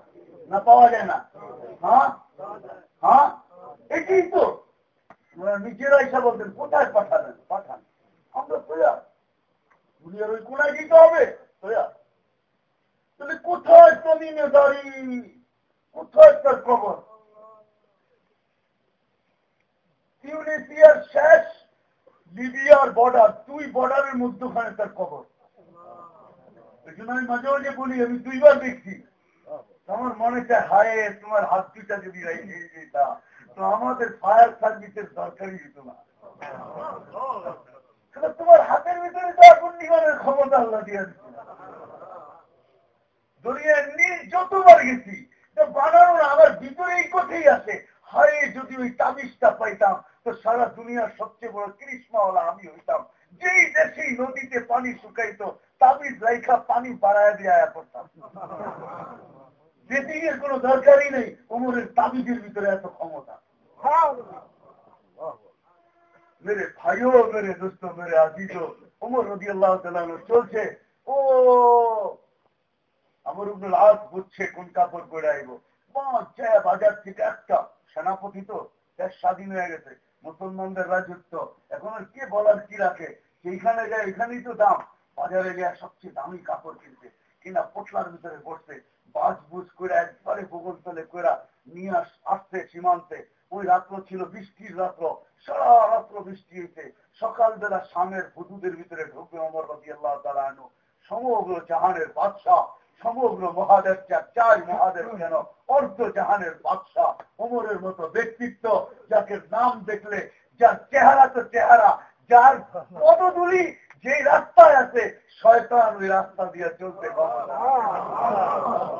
যার পদদুলি যে রাস্তায় আছে, শয়তান ওই রাস্তা দিয়ে চলতে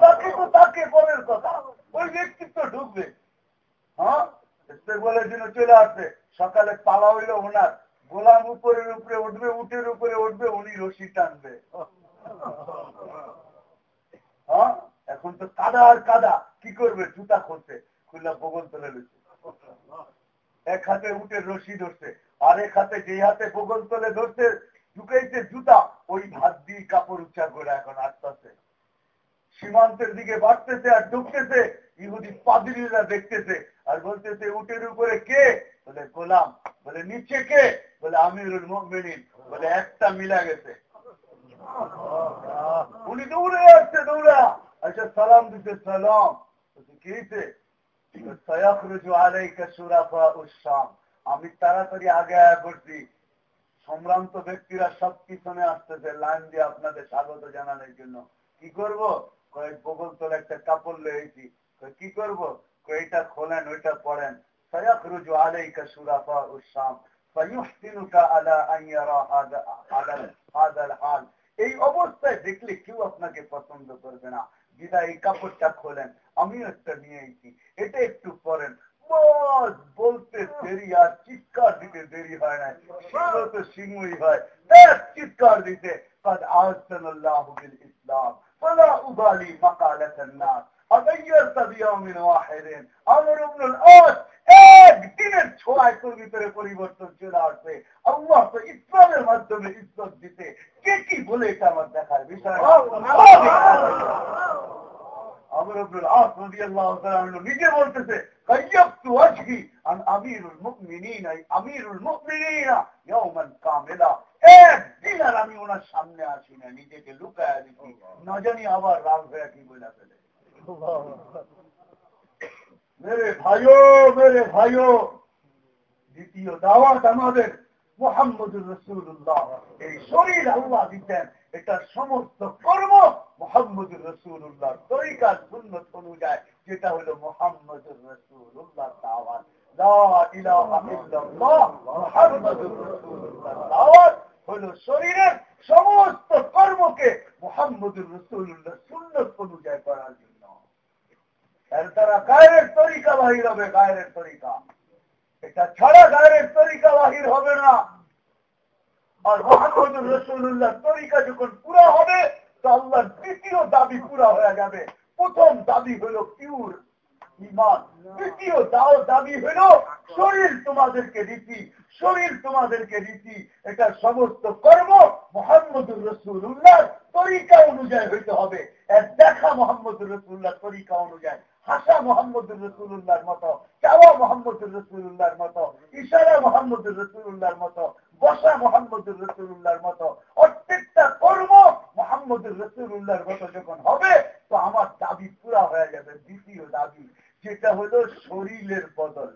তাকে তো তাকে পরের কথা। ওই ব্যক্তিত্ব ঢুকবে। হ্যাঁ? বলে দিন চলে আসবে। সকালে পালা হইল ওনার। গোলাম উপরের উপরে উঠবে, উটের উপরে উঠবে, উনি রশি টানবে। হ্যাঁ? এখন তো কাদা আর কাদা। কি করবে? জুতা খুলছে খুললা বগল তুলে এক হাতে উঠে রশি ধরছে। আর এক হাতে যে হাতে বগল তলে ধরছে, ঢুকাইছে জুতা, ওই হাত দিয়ে কাপড় উচ্চার করে এখন আসতেছে সীমান্তের দিকে বাড়তেছে আর ঢুকতেছে, ইহুদি পাদিরা দেখতেছে। আর বলতেছে, উটের উপরে কে? বলে, গোলাম। বলে, নিচে কে? বলে, আমিরুল মেনিন বলে, একটা মিলা গেছে। উনি দৌড়ে আসছে, দৌড়া। আচ্ছা সালাম দিতে, সালাম। কি আমি তাড়াতাড়ি আগে আয়া করছি সম্ভ্রান্ত ব্যক্তিরা সব পিছনে আসতেছে লাইন দিয়ে আপনাদের স্বাগত জানানোর জন্য কি করব কয়েক বগল তোলে একটা কাপড় লেগেছি কি করব এটা খোলেন ওইটা পড়েন سيخرج عليك شرفاء الشام فيحسنك على أن يرى هذا هذا الحال এই অবস্থায় দেখলে কেউ আপনাকে পছন্দ করবে না দিদা এই কাপড়টা খোলেন আমিও একটা নিয়ে এসেছি এটা একটু পরেন বলতে দেরি আর চিৎকার দিতে দেরি হয় না সিংহ তো সিংহই হয় চিৎকার দিতে قد أعزنا الله بالإسلام فلا أبالي مقالة الناس أغيرت بيوم واحد أمر بن الأوس একদিনের ছোঁয়ায় তোর ভিতরে পরিবর্তন চলে আসবে আল্লাহ তো ইসলামের মাধ্যমে ইজ্জত দিতে কে কি বলে এটা আমার দেখার বিষয় নিজে বলতেছে আমিরুল মুকমিনিন আমিরুল মুকমিনিনা ইয়াওমান কামিলা একদিন আর আমি ওনার সামনে আসি না নিজেকে লুকায় দিচ্ছি না আবার রাগ হয়ে কি বলে ফেলে মেরে ভাইও মেরে ভাইও দ্বিতীয় দাওয়াত আমাদের মোহাম্মদুর রসুল্লাহ এই শরীর আল্লাহ দিতেন এটা সমস্ত কর্ম মোহাম্মদুর রসুল্লাহ তরিকার সুন্নত অনুযায়ী, যেটা হলো মোহাম্মদুর রসুল্লাহ দাওয়াত। শরীরের সমস্ত কর্মকে মোহাম্মদুর রসুল্লাহ অনুযায়ী করার জন্য। দ্বারা গায়ের তরিকা বাহির হবে, গায়ের তরিকা। এটা ছাড়া গায়ের তরিকা বাহির হবে না। আর মোহাম্মদুর রসুল্লাহ তরিকা যখন পুরা হবে, তো আল্লাহর দ্বিতীয় দাবি পুরা হয়ে যাবে। প্রথম দাবি হলো পিউর ইমান। দ্বিতীয় দাও দাবি হলো শরীর তোমাদেরকে রীতি। শরীর তোমাদেরকে রীতি। এটা সমস্ত কর্ম মোহাম্মদুর রসুল্লাহ তরিকা অনুযায়ী হইতে হবে। এর দেখা মোহাম্মদুর রসুল্লাহ তরিকা অনুযায়ী। হাসা মোহাম্মদুর রসুল্লাহর মতো। চাওয়া মোহাম্মদুর রসুল্লাহর মতো। ইশারা মোহাম্মদুর রসুল্লাহর মতো। বসা মোহাম্মদুর রসুল্লাহর মতো, প্রত্যেকটা কর্ম মোহাম্মদুর রসুল্লাহর মতো যখন হবে, তো আমার দাবি পুরা হয়ে যাবে। দ্বিতীয় দাবি, যেটা হলো শরীরের বদল।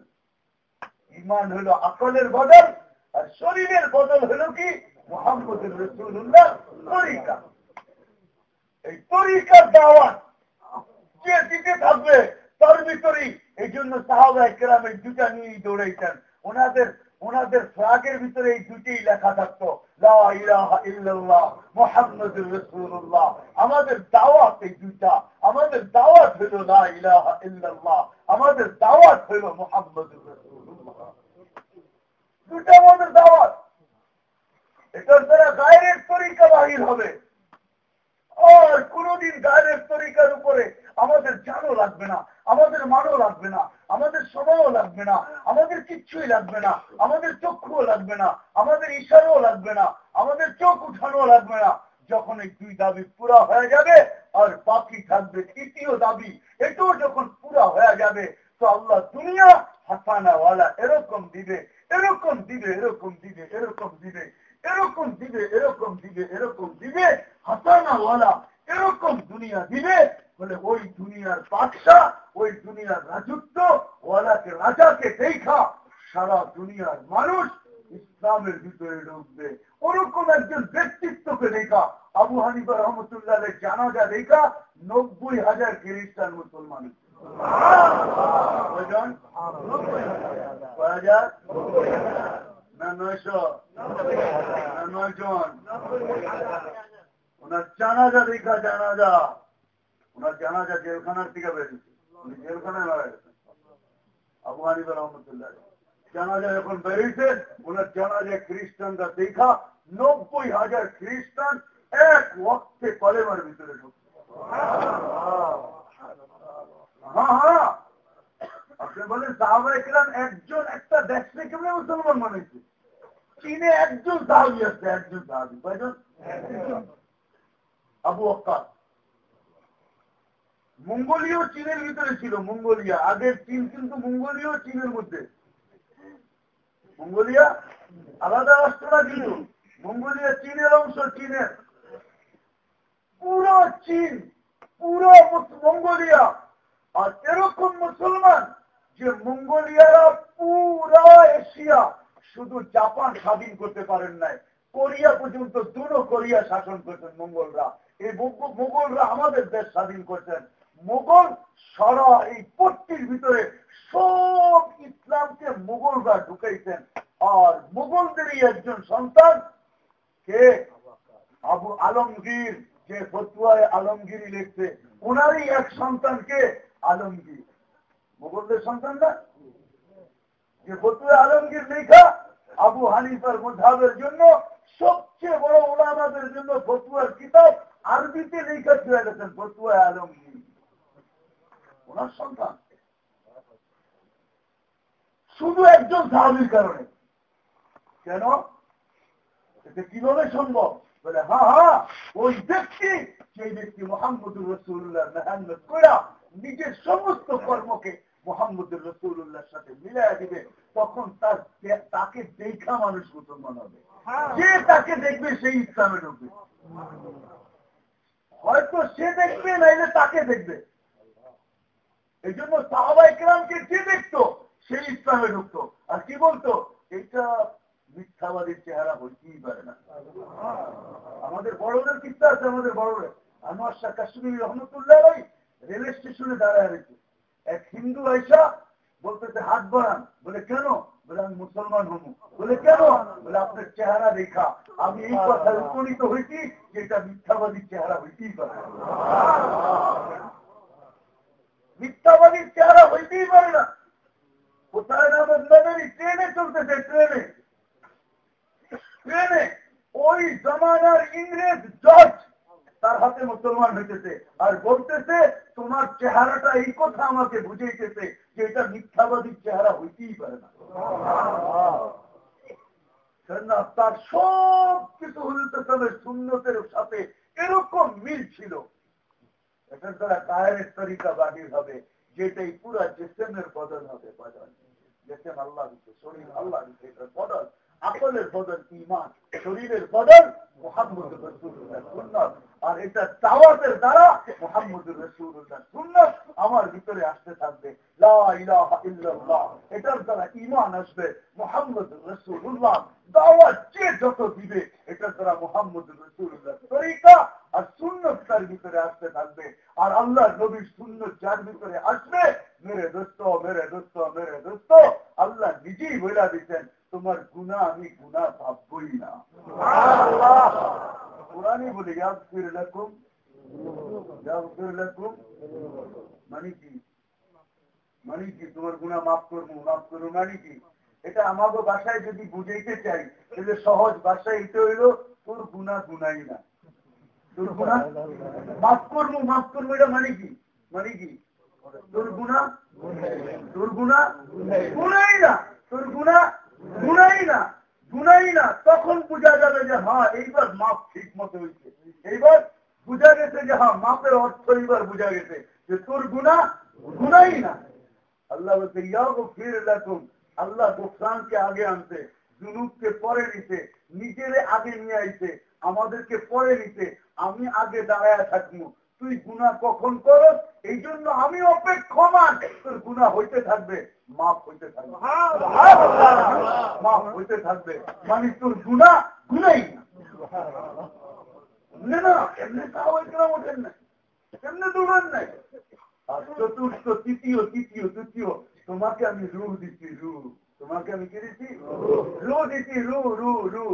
ইমান হলো আকলের বদল, আর শরীরের বদল হলো কি? মোহাম্মদুর রসুল্লাহ তরিকা। এই তরিকার দাওয়াত যে দিতে থাকবে, তার ভিতরেই। এই জন্য সাহাবা কেরাম এই দুটা নিয়েই দৌড়াইতেন। ওনাদের ওনাদের ফ্রাগের ভিতরে এই দুটি লেখা থাকতো আমাদের দাওয়াত এই দুটা আমাদের দাওয়াত হইল ইলাহা আমাদের দাওয়াত হইল রসুল্লাহ দুটা আমাদের দাওয়াত। এটার দ্বারা গায়ের তরিকা বাহির হবে। আর কোনদিন গায়ের তরিকার উপরে আমাদের জানও লাগবে না। আমাদের মানও লাগবে না, আমাদের সময়ও লাগবে না, আমাদের কিচ্ছুই লাগবে না, আমাদের চক্ষুও লাগবে না, আমাদের ইশারাও লাগবে না, আমাদের চোখ উঠানো লাগবে না। যখন এই দুই দাবি পুরা হয়ে যাবে, আর বাকি থাকবে তৃতীয় দাবি, এটাও যখন পুরা হয়ে যাবে, তো আল্লাহ দুনিয়া হাসানাওয়ালা এরকম দিবে এরকম দিবে এরকম দিবে এরকম দিবে এরকম দিবে এরকম দিবে এরকম দিবে, হাসানাওয়ালা এরকম দুনিয়া দিবে, বলে ওই দুনিয়ার বাদশাহ ওই দুনিয়ার রাজত্ব, ওয়ালাকে রাজাকে দেখা, সারা দুনিয়ার মানুষ ইসলামের ভিতরে ঢুকবে। ওরকম একজন ব্যক্তিত্বকে দেখা, আবু হানিফা রহমতুল্লাহ জানাজা দেখা, নব্বই হাজার খ্রিস্টান মুসলমান। না, নয়শো। না নয় জন ওনার জানাজা দেখা, জানাজা। ওনার জানাজা জেলখানার থেকে বেরিয়েছে রহমতুল্লাহ। জানাজা যখন বেরিয়েছে। ওনার জানাজা খ্রিস্টানরা দেখা। নব্বই হাজার খ্রিস্টান এক ওয়াক্তে কলেমার ভিতরে ঢুকছে। বলেন সাহাবা ইকরাম একজন, একটা দেশ থেকে মুসলমান বানাইছে চীনে একজন সাহাবি আছে, একজন সাহাবি। কয়জন? আবু অক্কার মঙ্গোলীয় চীনের ভিতরে ছিল, মঙ্গোলিয়া। আগের চীন কিন্তু মঙ্গোলীয় চীনের মধ্যে। মঙ্গোলিয়া আলাদা রাষ্ট্রটা কিন্তু মঙ্গোলিয়া চীনের অংশ, চীনের। পুরো চীন, পুরো মঙ্গোলিয়া। আর এরকম মুসলমান যে মঙ্গোলিয়ারা পুরো এশিয়া, শুধু জাপান স্বাধীন করতে পারেন নাই। কোরিয়া পর্যন্ত, দুটো কোরিয়া শাসন করছেন মঙ্গলরা। এই মোগলরা আমাদের দেশ স্বাধীন করছেন। মোগল সারা এই পট্টির ভিতরে সব ইসলামকে মোগলরা ঢুকাইছেন। আর মোগলদেরই একজন সন্তান, কে? আবু আলমগীর। যে ফতুয়ায় আলমগিরি লিখছে ওনারই এক সন্তানকে আলমগীর। মোগলদের সন্তান না? যে ফতুয়া আলমগীর লেখা, আবু হানিফার মধাবের জন্য সবচেয়ে বড় ওলামাদের জন্য ফতুয়ার কিতাব আরবিতে লেখা ছিল গেছেন ফতুয়া আলমগীর। ওনার সন্তান। শুধু একজন সাহাবির কারণে। কেন? এটা কীভাবে সম্ভব? বলে হ্যাঁ হ্যাঁ ওই ব্যক্তি, সেই ব্যক্তি মোহাম্মদুর রসুল্লাহ মেহান্নত করা নিজের সমস্ত কর্মকে মোহাম্মদুর রসুল্লাহর সাথে মিলাই দিবে, তখন তার তাকে দেখা মানুষ মুসলমান হবে। যে তাকে দেখবে, সেই ইসলামে ঢুকবে। হয়তো সে দেখবে, নাইলে তাকে দেখবে। এই জন্য সাহাবাই কেরামকে যে দেখতো? ইসলামে ঢুকতো। আর কি বলতো? এটা মিথ্যাবাদীর চেহারা হইতেই পারে না। আমাদের বড়দের কিস্তা আছে, আমাদের বড়দের। আনোয়ার শাহ কাশ্মীর রহমতুল্লাহ রেল স্টেশনে দাঁড়ায় রয়েছে। এক হিন্দু আইসা বলতেছে, হাত বাড়ান। বলে, কেন? বলে, আমি মুসলমান হব। বলে, কেন? বলে, আপনার চেহারা দেখা। আমি এই কথায় উপনীত হয়েছি যে এটা মিথ্যাবাদীর চেহারা হইতেই পারে মিথ্যাবাদীর চেহারা হইতেই পারে না। কোথায় না বদলাদেরই ট্রেনে চলতেছে, ট্রেনে। ট্রেনে ওই জমানার ইংরেজ জজ তার হাতে মুসলমান হইতেছে আর বলতেছে, তোমার চেহারাটা এই কথা আমাকে বুঝাইতেছে যে এটা মিথ্যাবাদীর চেহারা হইতেই পারে না। তার সব কিছু হলিতের শূন্যতের সাথে এরকম মিল ছিল। এটার কায়ের তরিকা বাহির হবে, যেটাই পুরা জেসেমের বদল হবে, বদল। জেসেম আল্লাহ দিচ্ছে শরীর আল্লাহ দিচ্ছে এটার বদল। আকলের বদল ইমান শরীরের বদল মোহাম্মদ আর এটা দাওয়াতের দ্বারা মোহাম্মদ রসুল্লাহ সুন্নত আমার ভিতরে আসতে থাকবে। এটার দ্বারা ইমান আসবে মোহাম্মদ রসুল্লাহ দাওয়াত যে যত দিবে, এটার দ্বারা মোহাম্মদ রসুল্লাহ তরিকা আর সুন্নত তার ভিতরে আসতে থাকবে। আর আল্লাহ নবীর সুন্নত যার ভিতরে আসবে, মেরে দোস্ত মেরে দোস্ত মেরে দোস্ত, আল্লাহ নিজেই বইলা দিচ্ছেন তোমার গুণা আমি গুণা ভাববই না। কোরআনই বলি ফির লাকুম ফির লাকুম। মানে কি? মানে কি? তোমার গুণা মাফ করব মাফ করব মানে কি? এটা আমাকে বাসায় যদি বুঝাইতে চাই, তাহলে সহজ বাসায় এটা হইল, তোর গুণা গুনাই না। তোর গুণা মাফ করব মাফ করব, এটা মানে কি? মানে কি? তোর গুণা তোর গুনাই না না না। তখন বোঝা যাবে যে হ্যাঁ এইবার মাপ ঠিক মতো হয়েছে। এইবার বুঝা গেছে যে হ্যাঁ মাপের অর্থ এইবার বুঝা গেছে যে তোর গুণা গুনাই না। আল্লাহ বলছে ইয়াও ফির রাখুন আল্লাহ গোফরানকে আগে আনতে জুনুবকে পরে নিতে নিজেরে আগে নিয়ে আইছে, আমাদেরকে পরে নিতে আমি আগে দাঁড়ায় থাকব। তুই গুণা কখন করস? এই জন্য আমি অপেক্ষমান। তোর গুণা হইতে থাকবে মাফ হইতে থাকবে। মাফ হইতে থাকবে। মানে তোর গুণা গুণাই না। না? এমনি সাহাবাই কেরাম ওঠেন নাই এমনি দৌড়ান নাই। আর চতুর্থ তৃতীয় তৃতীয় তৃতীয়। তোমাকে আমি রু দিচ্ছি রু তোমাকে আমি কি দিচ্ছি রু দিচ্ছি রু রু রু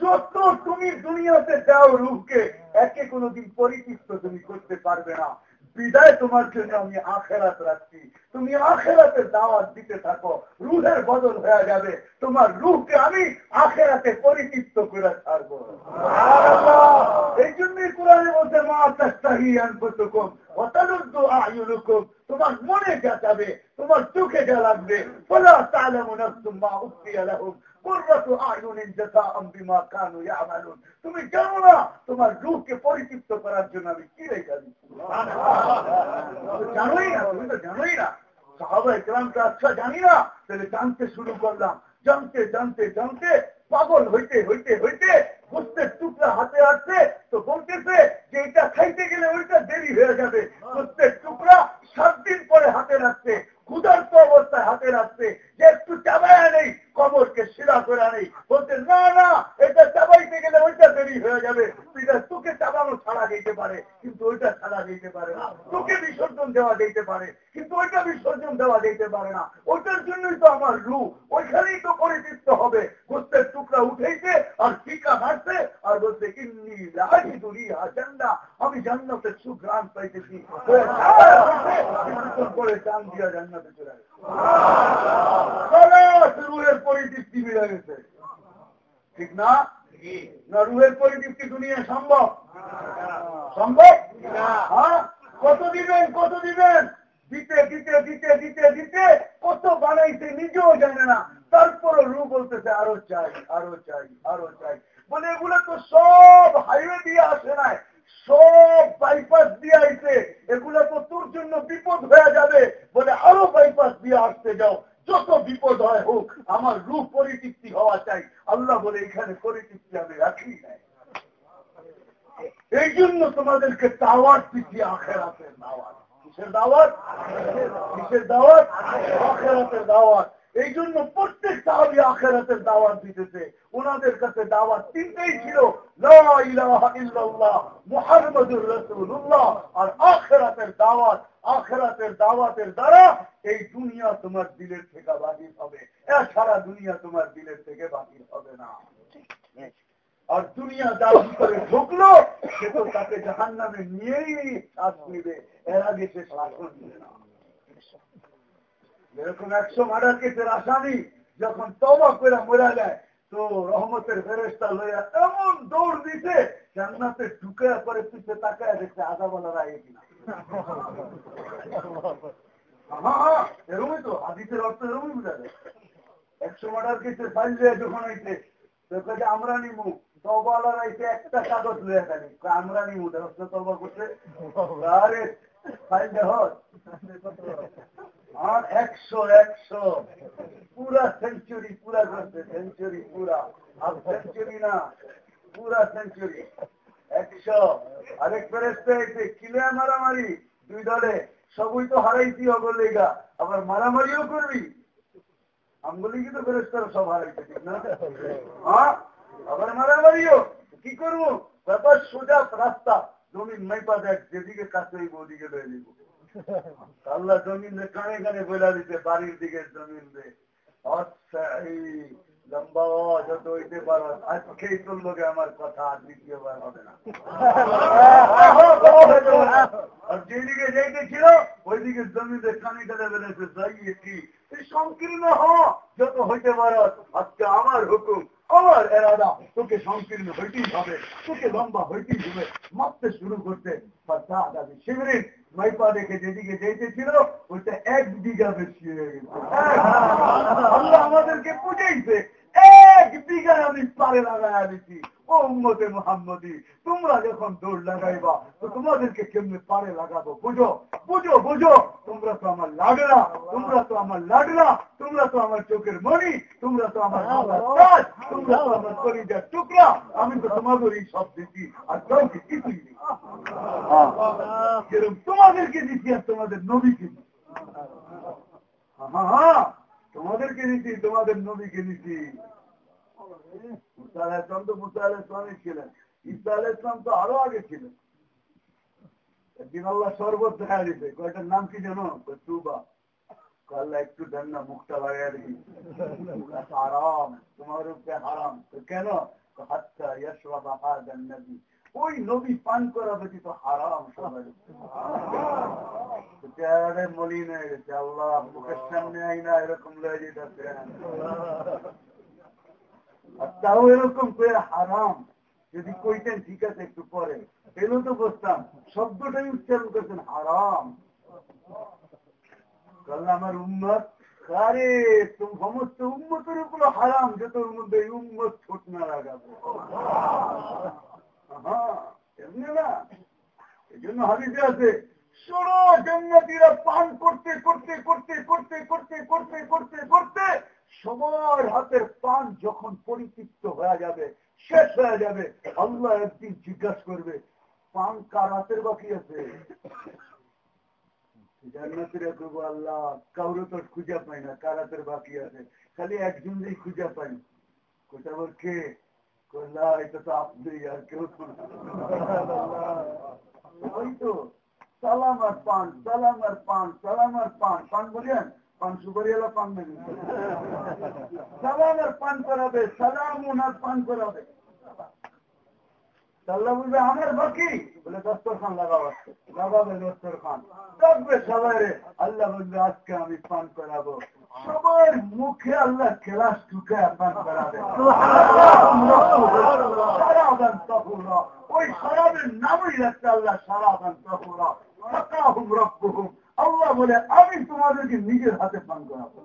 যত তুমি দুনিয়াতে দাও রুহকে একে কোনোদিন পরিচিত তুমি করতে পারবে না। বিদায় তোমার জন্য আমি আখেরাত রাখছি। তুমি আখেরাতের দাওয়াত দিতে থাকো। রুহের বদল হয়ে যাবে। তোমার রুহকে আমি আখেরাতে পরিচিত করে ছাড়বো। এই জন্যই কোরআনে বলছে মা তাস্তাহি আনফুসুকুম ওয়া তালুদ্দু আয়ুনুকুম। তোমার মনে যা যাবে তোমার চোখে যা লাগবে। ফলা তা'লামু নাফসুম মা উখফিয়া লাহুম। তুমি জানো না তোমার পরিচিত করার জন্য আমি কি রেখা দিচ্ছি? জানোই না তুমি তো জানোই না। সাহাবা ইকরামকে আচ্ছা জানি না তাহলে জানতে শুরু করলাম। জানতে জানতে জানতে পাগল হইতে হইতে হইতে গোস্তের টুকরা হাতে আসছে তো বলতেছে যে এটা খাইতে গেলে ওইটা দেরি হয়ে যাবে। গোস্তের টুকরা সাত দিন পরে হাতে রাখছে ক্ষুধার্ত অবস্থায় হাতে রাখছে যে একটু চাবায়া নেই কবরকে শিরা করে নেই বলছে না না এটা চাবাইতে গেলে ওইটা দেরি হয়ে যাবে। এটা তোকে চাবানো ছাড়া যেতে পারে কিন্তু ওইটা ছাড়া যেতে পারে না। তোকে বিসর্জন দেওয়া যেতে পারে কিন্তু ওইটা বিসর্জন দেওয়া যেতে পারে না। ওইটার জন্যই তো আমার রু। ওইখানেই তো পরিচিত হবে। গোস্তের টুকরা উঠেইছে আর টিকা মারছে আর বলছে ইন্নি লাহি দুরি জান্না আমি জান্নাতে সুগ্রাম পাইতেছি। করে চান দিয়া জান্নাতে চলে গেছে রুহের পরিতৃপ্তি মিলে গেছে। ঠিক না? না, রুহের পরিতৃপ্তি দুনিয়া সম্ভব? সম্ভব? হ্যাঁ? কত দিবেন কত দিবেন? দিতে দিতে দিতে দিতে দিতে কত বানাইছে নিজেও জানে না। তারপরও রু বলতেছে, আরও চাই আরও চাই আরও চাই। বলে, এগুলো তো সব হাইওয়ে দিয়ে আসে নাই। সব বাইপাস দিয়ে আইছে। এগুলো তো তোর জন্য বিপদ হয়ে যাবে। বলে, আরও বাইপাস দিয়ে আসতে যাও। যত বিপদ হয় হোক, আমার রূপ পরিতৃপ্তি হওয়া চাই। আল্লাহ বলে, এখানে পরিতৃপ্তি আমি রাখি নাই। এই জন্য তোমাদেরকে দাওয়াত দিচ্ছি আখেরাতের দাওয়াত। কিসের দাওয়াত? কিসের দাওয়াত? দাওয়াত। এই জন্য প্রত্যেক সাহাবি আখেরাতের দাওয়াত দিতেছে। ওনাদের কাছে দাওয়াত তিনটেই ছিল মোহাম্মদুর রসুল্লাহ আর আখেরাতের দাওয়াত, আখেরাতের দাওয়াতের দ্বারা এই দুনিয়া তোমার দিলের থেকে বাহির হবে। এছাড়া দুনিয়া তোমার দিলের থেকে বাহির হবে না। আর দুনিয়া যার ভিতরে ঢুকলো, সে তো তাকে জাহান নামে নিয়েই শ্বাস নিবে। এর আগে সে শাসন নিবে না। এরকম একশো মার্ডার কেসের আসামি যখন তবা করে মরা যায়, তো রহমতের ফেরেস্তা লইয়া এমন দৌড় দিতে জান্নাতে ঢুকে করে পিছিয়ে তাকায় দেখছে আদাবালারা আগে কিনা। হ্যাঁ তো বোঝা যায়। একশো মার্ডার ফাইল যখন আইছে, তো আমরা নিমু। তবালার একটা কাগজ লইয়া থাকি আমরা নিমু। তবা করছে। আরে আর একশো একশো। পুরা সেঞ্চুরি পুরা করছে সেঞ্চুরি পুরা। আর সেঞ্চুরি না, পুরা সেঞ্চুরি একশো। আরেক মারামারি? দুই দলে, সবই তো হারাইছি অগলেগা আবার মারামারিও করবি? আমগুলি কিন্তু ফেরেস্তারা সব হারাইছে, ঠিক না? হ্যাঁ? আবার মারামারিও? কি করব? ব্যাপার সোজা, রাস্তা। জমিন মাইপা দেখ, যেদিকে ওদিকে আল্লাহ জমিন কানে কানে দিতে বাড়ির দিকে জমিন যাইতেছিল, ওইদিকে কানে সংকীর্ণ হ, যত হইতে পারো, আজকে আমার হুকুম। আমার এরাদা, তোকে সংকীর্ণ হইতেই হবে, তোকে লম্বা হইতেই হবে। মারতে শুরু করতে শিবির নৈপা দেখে যেদিকে যেতেছিল ওইটা এক বিঘা বেশি হয়ে গেছে। আমাদেরকে বুঝেইছে, এক বিঘা আমি পারে লাগাই দিচ্ছি ও উম্মতে মোহাম্মদি, তোমরা যখন দৌড় লাগাইবা, তো তোমাদেরকে কেমনি পারে লাগাবো বুঝো? বুঝো বুঝো! তোমরা তো আমার লাগলা, তোমরা তো আমার লাগলা, তোমরা তো আমার চোখের মণি, তোমরা তো আমার কাজ, তোমরা তো আমার পরিজার টুকরা, আমি তো তোমাদেরই সব দিচ্ছি আর কাউকে কিছুই নেই। যেরকম তোমাদেরকে দিচ্ছি আর তোমাদের নবীকে দিচ্ছি হ্যাঁ তোমাদেরকে দিচ্ছি তোমাদের নবীকে দিচ্ছি মুসা আলাহিসাম তো মুসা আলাহিসামই ছিলেন। ঈসা আল ইসলাম তো আরও আগে ছিল একদিন আল্লাহ শরবত দেখা দিতে কয়টার নাম কি জানো? তুবা। আল্লাহ, একটু দেন না, মুখটা লাগাই দিই। হারাম, তোমার উপরে হারাম। কেন? হাত্তা ইয়াশরাবা হাদান নবী ওই নবী পান করা ব্যতীত হারাম সবাই। চেহারে মলিন হয়ে গেছে। আল্লাহ মুখের সামনে আই না এরকম লয়ে যেতেছে। আর তাও এরকম করে হারাম। যদি কইতেন, ঠিক আছে, একটু পরে। এলো তো বসতাম। শব্দটাই উচ্চারণ করছেন হারাম। আমার উন্মত আরে, তুমি, সমস্ত উন্মতের উপর হারাম, যে তোর মধ্যে উন্মত ছোট না লাগাবে। না? এই জন্য হাদিসে আছে ষোলো জন্মতিরা পান করতে করতে করতে করতে করতে করতে করতে করতে সবার হাতের পান যখন পরিতৃপ্ত হয়ে যাবে, শেষ হয়ে যাবে, আল্লাহ একদিন জিজ্ঞাসা করবে, পান কার হাতের বাকি আছে? আল্লাহ, কাউরে তো খুঁজে পাই না কার হাতের বাকি আছে, খালি একজনই খুঁজে পাই। কে? এটা তো আপনি আর কেউ ওই তো, সালাম আর পান, সালাম আর পান, সালাম আর পান পান বলেন পান পান সালাম আর পান করাবে, সালাম ওনার পান করাবে। বলবে, আমার বাকি? বলে লাগাবে সবাই আল্লাহ বলবে, আজকে আমি পান করাবো। সবার মুখে আল্লাহ ক্লাস ঢুকে পান করাবে। সারাদান তহুরা ওই সারাবের নামই রাখছে আল্লাহ সারাদান তহুরা ফাকাহুম রব্বুহুম। আল্লাহ বলে আমি তোমাদেরকে নিজের হাতে পান করাবো।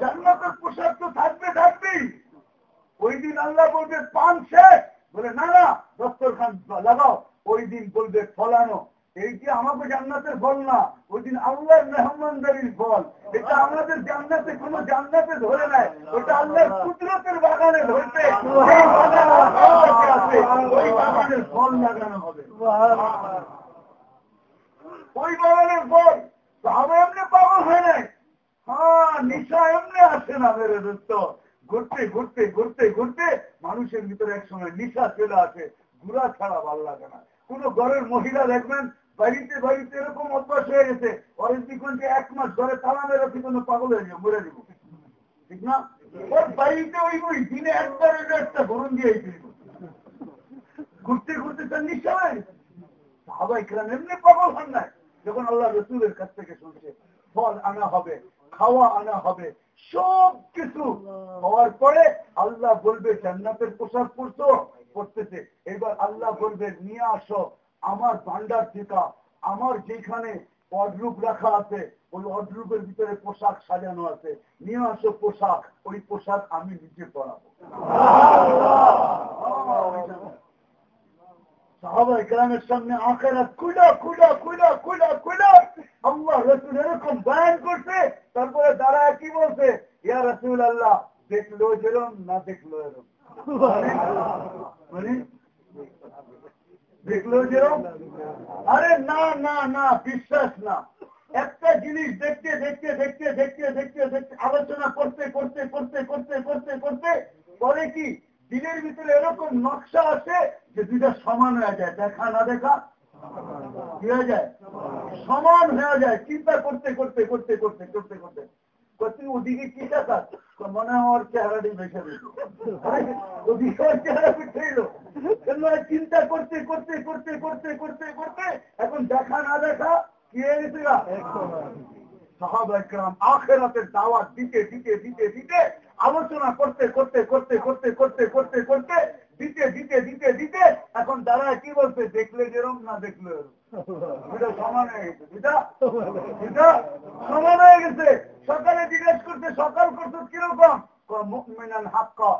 জান্নাতের পোশাক তো থাকবে থাকবেই। ওই দিন আল্লাহ বলবে পান শেষ। বলে না না দস্তরখান লাগাও। ওই দিন বলবে ফলানো। এই যে আমাকে জান্নাতের ফল না ওই দিন আল্লাহর মেহমানদারির ফল। এটা আমাদের জান্নাতে কোনো জান্নাতে ধরে নাই। ওটা আল্লাহর কুদরতের বাগানে ধরতে ওই বাগানের ফল লাগানো হবে। ওই বাগানের ফল সাহাবা এমনি পাগল হয় নাই হ্যাঁ নিশা এমনি আসে না মেরে দোস্ত। ঘুরতে ঘুরতে ঘুরতে ঘুরতে মানুষের ভিতরে এক সময় নিশা চলে আসে। ঘুরা ছাড়া ভালো লাগে না। কোন ঘরের মহিলা দেখবেন, বাড়িতে বাড়িতে এরকম অভ্যাস হয়ে গেছে। পরের দিকে এক মাস ঘরে তালা মেরে পিছনে পাগল হয়ে যাবে, মরে দিব ঠিক না? ওর বাড়িতে ওই ওই দিনে একবার একটা গরম দিয়ে ঘুরতে ঘুরতে তার নিশা হয়ে গেছে সাহাবাই এমনি পাগল হন নাই। যখন আল্লাহ রসুলের কাছ থেকে শুনছে ফল আনা হবে খাওয়া আনা হবে সব কিছু হওয়ার পরে আল্লাহ বলবে জান্নাতের পোশাক পরতো পড়তেছে এবার আল্লাহ বলবে নিয়ে আসো আমার ভান্ডার থেকে। আমার যেখানে অডরূপ রাখা আছে ওই অডরূপের ভিতরে পোশাক সাজানো আছে। নিয়ে আসো পোশাক ওই পোশাক আমি নিজে পড়াবো সাহাবাই গ্রামের সামনে আখেরা খুলা খুলা খুলা খুলা খুলা আল্লাহ রসুল এরকম বয়ান করছে তারপরে দাঁড়ায় কি বলছে? ইয়া রসুল আল্লাহ দেখল যেরম না দেখল এরম মানে দেখল যেরম আরে না না না বিশ্বাস না। একটা জিনিস দেখতে দেখতে দেখতে দেখতে দেখতে দেখতে আলোচনা করতে করতে করতে করতে করতে করতে পরে কি? দিনের ভিতরে এরকম নকশা আছে যে দুইটা সমান হয়ে যায়। দেখা না দেখা কি হয়ে যায়? সমান হয়ে যায়। চিন্তা করতে করতে করতে করতে করতে করতে। তুই ওদিকে কি দেখাস? মনে আমার চেহারাটি বেছে ওদিকে চেহারা পিঠে এলো চিন্তা করতে করতে করতে করতে করতে করতে এখন দেখা না দেখা কি হয়ে গেছে সাহাবাহাম আখেরাতের দাওয়াত দিতে দিতে দিতে দিতে আলোচনা করতে করতে করতে করতে করতে করতে করতে দিতে দিতে দিতে দিতে এখন দাঁড়ায় কি বলছে? দেখলে যেরম না দেখলে সমান হয়ে গেছে সকালে জিজ্ঞেস করতে সকাল করতে কীরকম? মুকমিনান হাক্কা।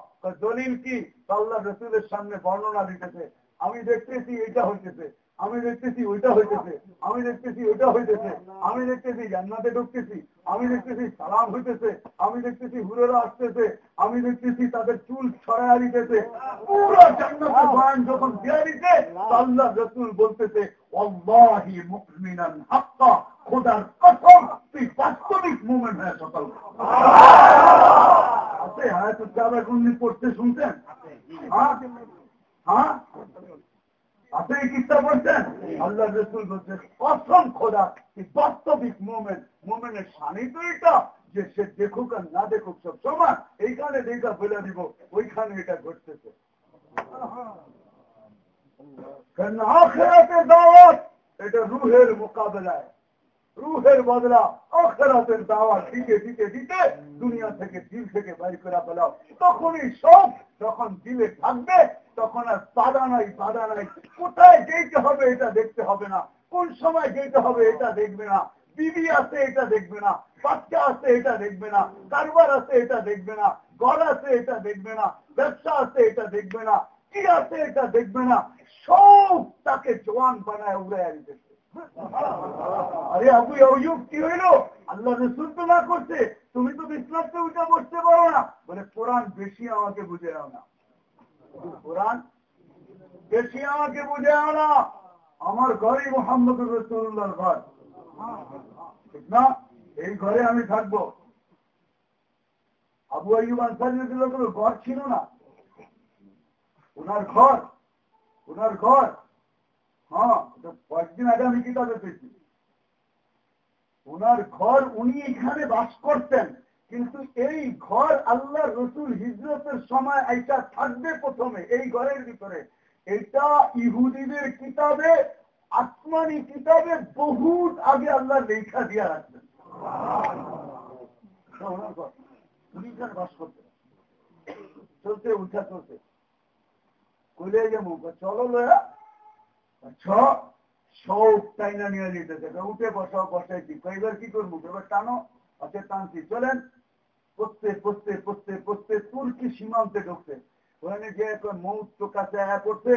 দলিল কি? আল্লাহ রসুলের সামনে বর্ণনা দিতেছে। আমি দেখতেছি এটা হইতেছে। আমি দেখতেছি ওইটা হইতেছে আমি দেখতেছি ওইটা হইতেছে আমি দেখতেছি জান্নাতে ঢুকতেছি আমি দেখতেছি সালাম হইতেছে আমি দেখতেছি হুরেরা আসতেছে আমি দেখতেছি তাদের চুল ছড়াইয়া দিতেছে। পুরো জান্নাতের বয়ান যখন দেওয়া দিতে আল্লাহ রসুল বলতেছে অল্লাহি মুকমিনান হাক্কা খোদার কথম তুই বাস্তবিক মুভমেন্ট হয়ে সকাল আছে হ্যাঁ তো চার গুন্ডি পড়তে শুনছেন? হ্যাঁ? হ্যাঁ? আপনি চিন্তা করছেন? আল্লাহ রসুল বলছেন অসম খোদা বাস্তবিক মুভমেন্ট মুভমেন্টের সানি তো এটা যে সে দেখুক আর না দেখুক সব সমান এইখানে যেটা বলে দিব ওইখানে এটা ঘটতেছে। কারণ আখেরাতের দাওয়াত? এটা রুহের মোকাবেলায়। রুহের বদলা অখেরাতের দাওয়া দিতে দিতে দিতে দুনিয়া থেকে দিল থেকে বাইর করে ফেলাও। তখনই সব যখন দিলে থাকবে, তখন আর বাধা নাই বাধা নাই। কোথায় যেতে হবে এটা দেখতে হবে না। কোন সময় যেতে হবে এটা দেখবে না। বিবি আছে এটা দেখবে না। বাচ্চা আছে এটা দেখবে না। কারবার আছে এটা দেখবে না। ঘর আছে এটা দেখবে না। ব্যবসা আছে এটা দেখবে না। কি আছে এটা দেখবে না। সব তাকে জোয়ান বানায় উড়ে দিতেছে। আরে আবু ইউব কি হইল? আল্লাহ রসুল তো না করছে। তুমি তো বিশ্বনাথে উঠে বসতে পারো না। বলে, কোরআন বেশি আমাকে বুঝে নাও না কোরআন বেশি আমাকে বুঝে নাও না। আমার ঘরে মোহাম্মদ রসুল্লাহর ঘর। ঠিক না, এই ঘরে আমি থাকব। আবু আইব আনসারি কোনো ঘর ছিল না। ওনার ঘর ওনার ঘর। হ্যাঁ কয়েকদিন আগে আমি কিতাবে পেয়েছি ওনার ঘর উনি এখানে বাস করতেন, কিন্তু এই ঘর আল্লাহ রসুল হিজরতের সময় এইটা থাকবে প্রথমে, এই ঘরের ভিতরে। এটা ইহুদিদের কিতাবে, আসমানি কিতাবে বহুত আগে আল্লাহ লেখা দিয়া এখানে বাস করতেন। চলছে উঠা চলছে কইলে যে চলো লয়া। সব টাইনা নিয়ে উঠে বসাও বসাইছি কি করব? এবার টানো আচ্ছা টানছি। চলেন পড়তে পড়তে পড়তে পড়তে তুর্কি সীমান্তে ঢুকছে। ওখানে যে কাছে আয়া করছে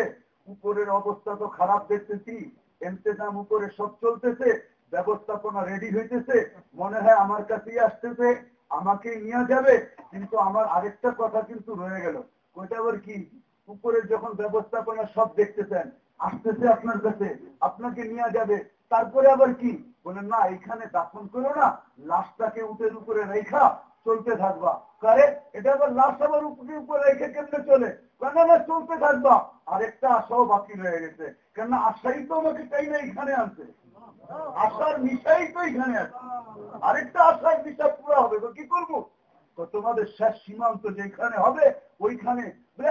উপরের অবস্থা তো খারাপ দেখতেছি। এন্তেজাম উপরে সব চলতেছে, ব্যবস্থাপনা রেডি হইতেছে। মনে হয় আমার কাছেই আসতেছে আমাকে নিয়ে যাবে, কিন্তু আমার আরেকটা কথা কিন্তু রয়ে গেল। ওইটা আবার কি? উপরে যখন ব্যবস্থাপনা সব দেখতেছেন আসতেছে আপনার কাছে, আপনাকে নিয়ে যাবে। তারপরে আবার কি? বলে, না, এখানে দাফন করো না, লাশটাকে উঠের উপরে রেখা চলতে থাকবা। কারে? এটা আবার লাশ আবার উপরে উপরে রেখে কেমনে চলে? কেন না চলতে থাকবা? আরেকটা আশাও বাকি রয়ে গেছে। কেন আশাই তো আমাকে চাই না এখানে আনছে আশার নিশাই তো এখানে আছে। আরেকটা আশার মিশা পুরো হবে, তো কি করব? তোমাদের শেষ সীমান্ত যেখানে হবে, ওইখানে।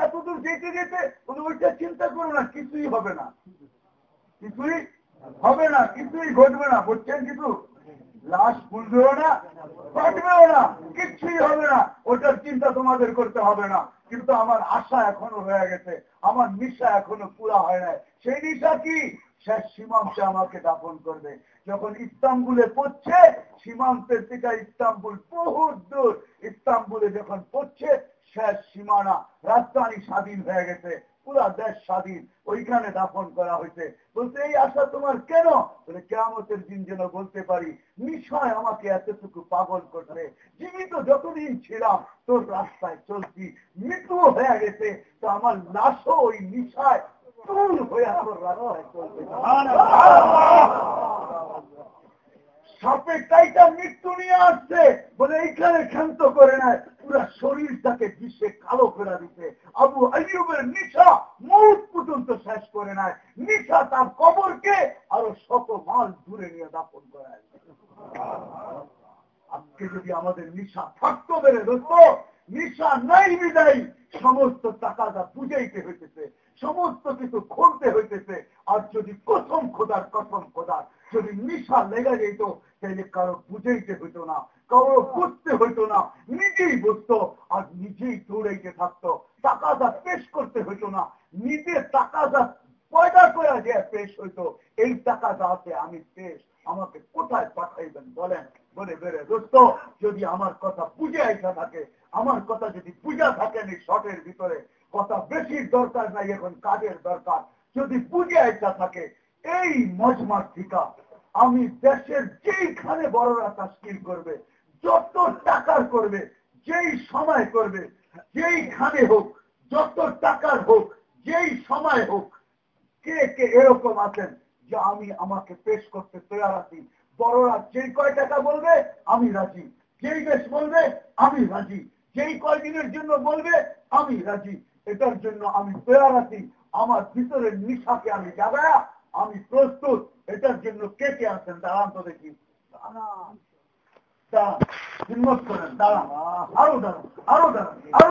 এতদূর যেতে যেতে ওইটা চিন্তা করো না, কিছুই হবে না। কিছুই হবে না, কিছুই ঘটবে না। বুঝছেন কিছু লাশ বুঝবেও না ঘটবেও না কিচ্ছুই হবে না। ওটার চিন্তা তোমাদের করতে হবে না। কিন্তু আমার আশা এখনও হয়ে গেছে, আমার নিশা এখনও পুরা হয় নাই। সেই নিশা কি? শেষ সীমান্তে আমাকে দাপন করবে। যখন ইস্তাম্বুলে পড়ছে, সীমান্তের থেকে ইস্তাম্বুল বহুত দূর। ইস্তাম্বুলে যখন পড়ছে, শেষ সীমানা, রাজধানী স্বাধীন হয়ে গেছে, পুরা দেশ স্বাধীন। ওইখানে দাফন করা হয়েছে। বলতে এই আশা তোমার কেন? বলে কেমতের দিন যেন বলতে পারি নিশয় আমাকে এতটুকু পাগল করছে। জীবিত যতদিন ছিলাম, তোর রাস্তায় চলছি। মৃত্যু হয়ে গেছে, তো আমার লাশও ওই নিশায় তুল হয়ে তোর রাস্তায় চলছে সাপে কাইটা মৃত্যু নিয়ে আসছে বলে এইখানে ক্ষান্ত করে নেয় পুরো শরীরটাকে বিশ্বে কালো করে দিচ্ছে আবু আইয়ুবের নিশা মৌত পর্যন্ত শেষ করে নেয় নিশা তার কবরকে আরও শত মাল দূরে নিয়ে দাপন করায় আজকে যদি আমাদের নিশা থাকতো বেড়ে দোস্ত নিশা নাই বিদায়। সমস্ত টাকাটা বুঝাইতে হইতেছে, সমস্ত কিছু খুলতে হইতেছে। আর যদি প্রথম খোদার প্রথম খোদার, যদি নিশা লেগে যেত তাহলে কারও বুঝাইতে হইতো না, কারও বুঝতে হইতো না। নিজেই বুঝতো, আর নিজেই দৌড়াইতে থাকতো। টাকাটা পেশ করতে হইতো না নিজে টাকাটা পয়দা করে যে পেশ হইতো, এই টাকাটা আছে আমি পেশ আমাকে কোথায় পাঠাইবেন বলেন? বলে বেড়ে দোস্ত, যদি আমার কথা বুঝে আইসা থাকে আমার কথা যদি পূজা থাকেন এই শটের ভিতরে কথা বেশি দরকার নাই, এখন কাজের দরকার। যদি পূজা আইসা থাকে, এই মজমার ঠিকা। আমি দেশের যেইখানে বড়রা তাস্কিল করবে, যত টাকার করবে, যেই সময় করবে, যেইখানে হোক, যত টাকার হোক, যেই সময় হোক, কে কে এরকম আছেন যে আমি আমাকে পেশ করতে তৈরি আছি? বড়রা যেই কয় টাকা বলবে, আমি রাজি। যেই দেশ বলবে, আমি রাজি। যেই কয়দিনের জন্য বলবে, আমি রাজি। এটার জন্য আমি তৈয়ার আছি। আমার ভিতরের নিশাকে আমি জাগায়া আমি প্রস্তুত। এটার জন্য কে কে আছেন? দাঁড়ান তো দেখি। দাঁড়ান। হিম্মত করেন। দাঁড়ান। আরও দাঁড়ান। আরও দাঁড়ান।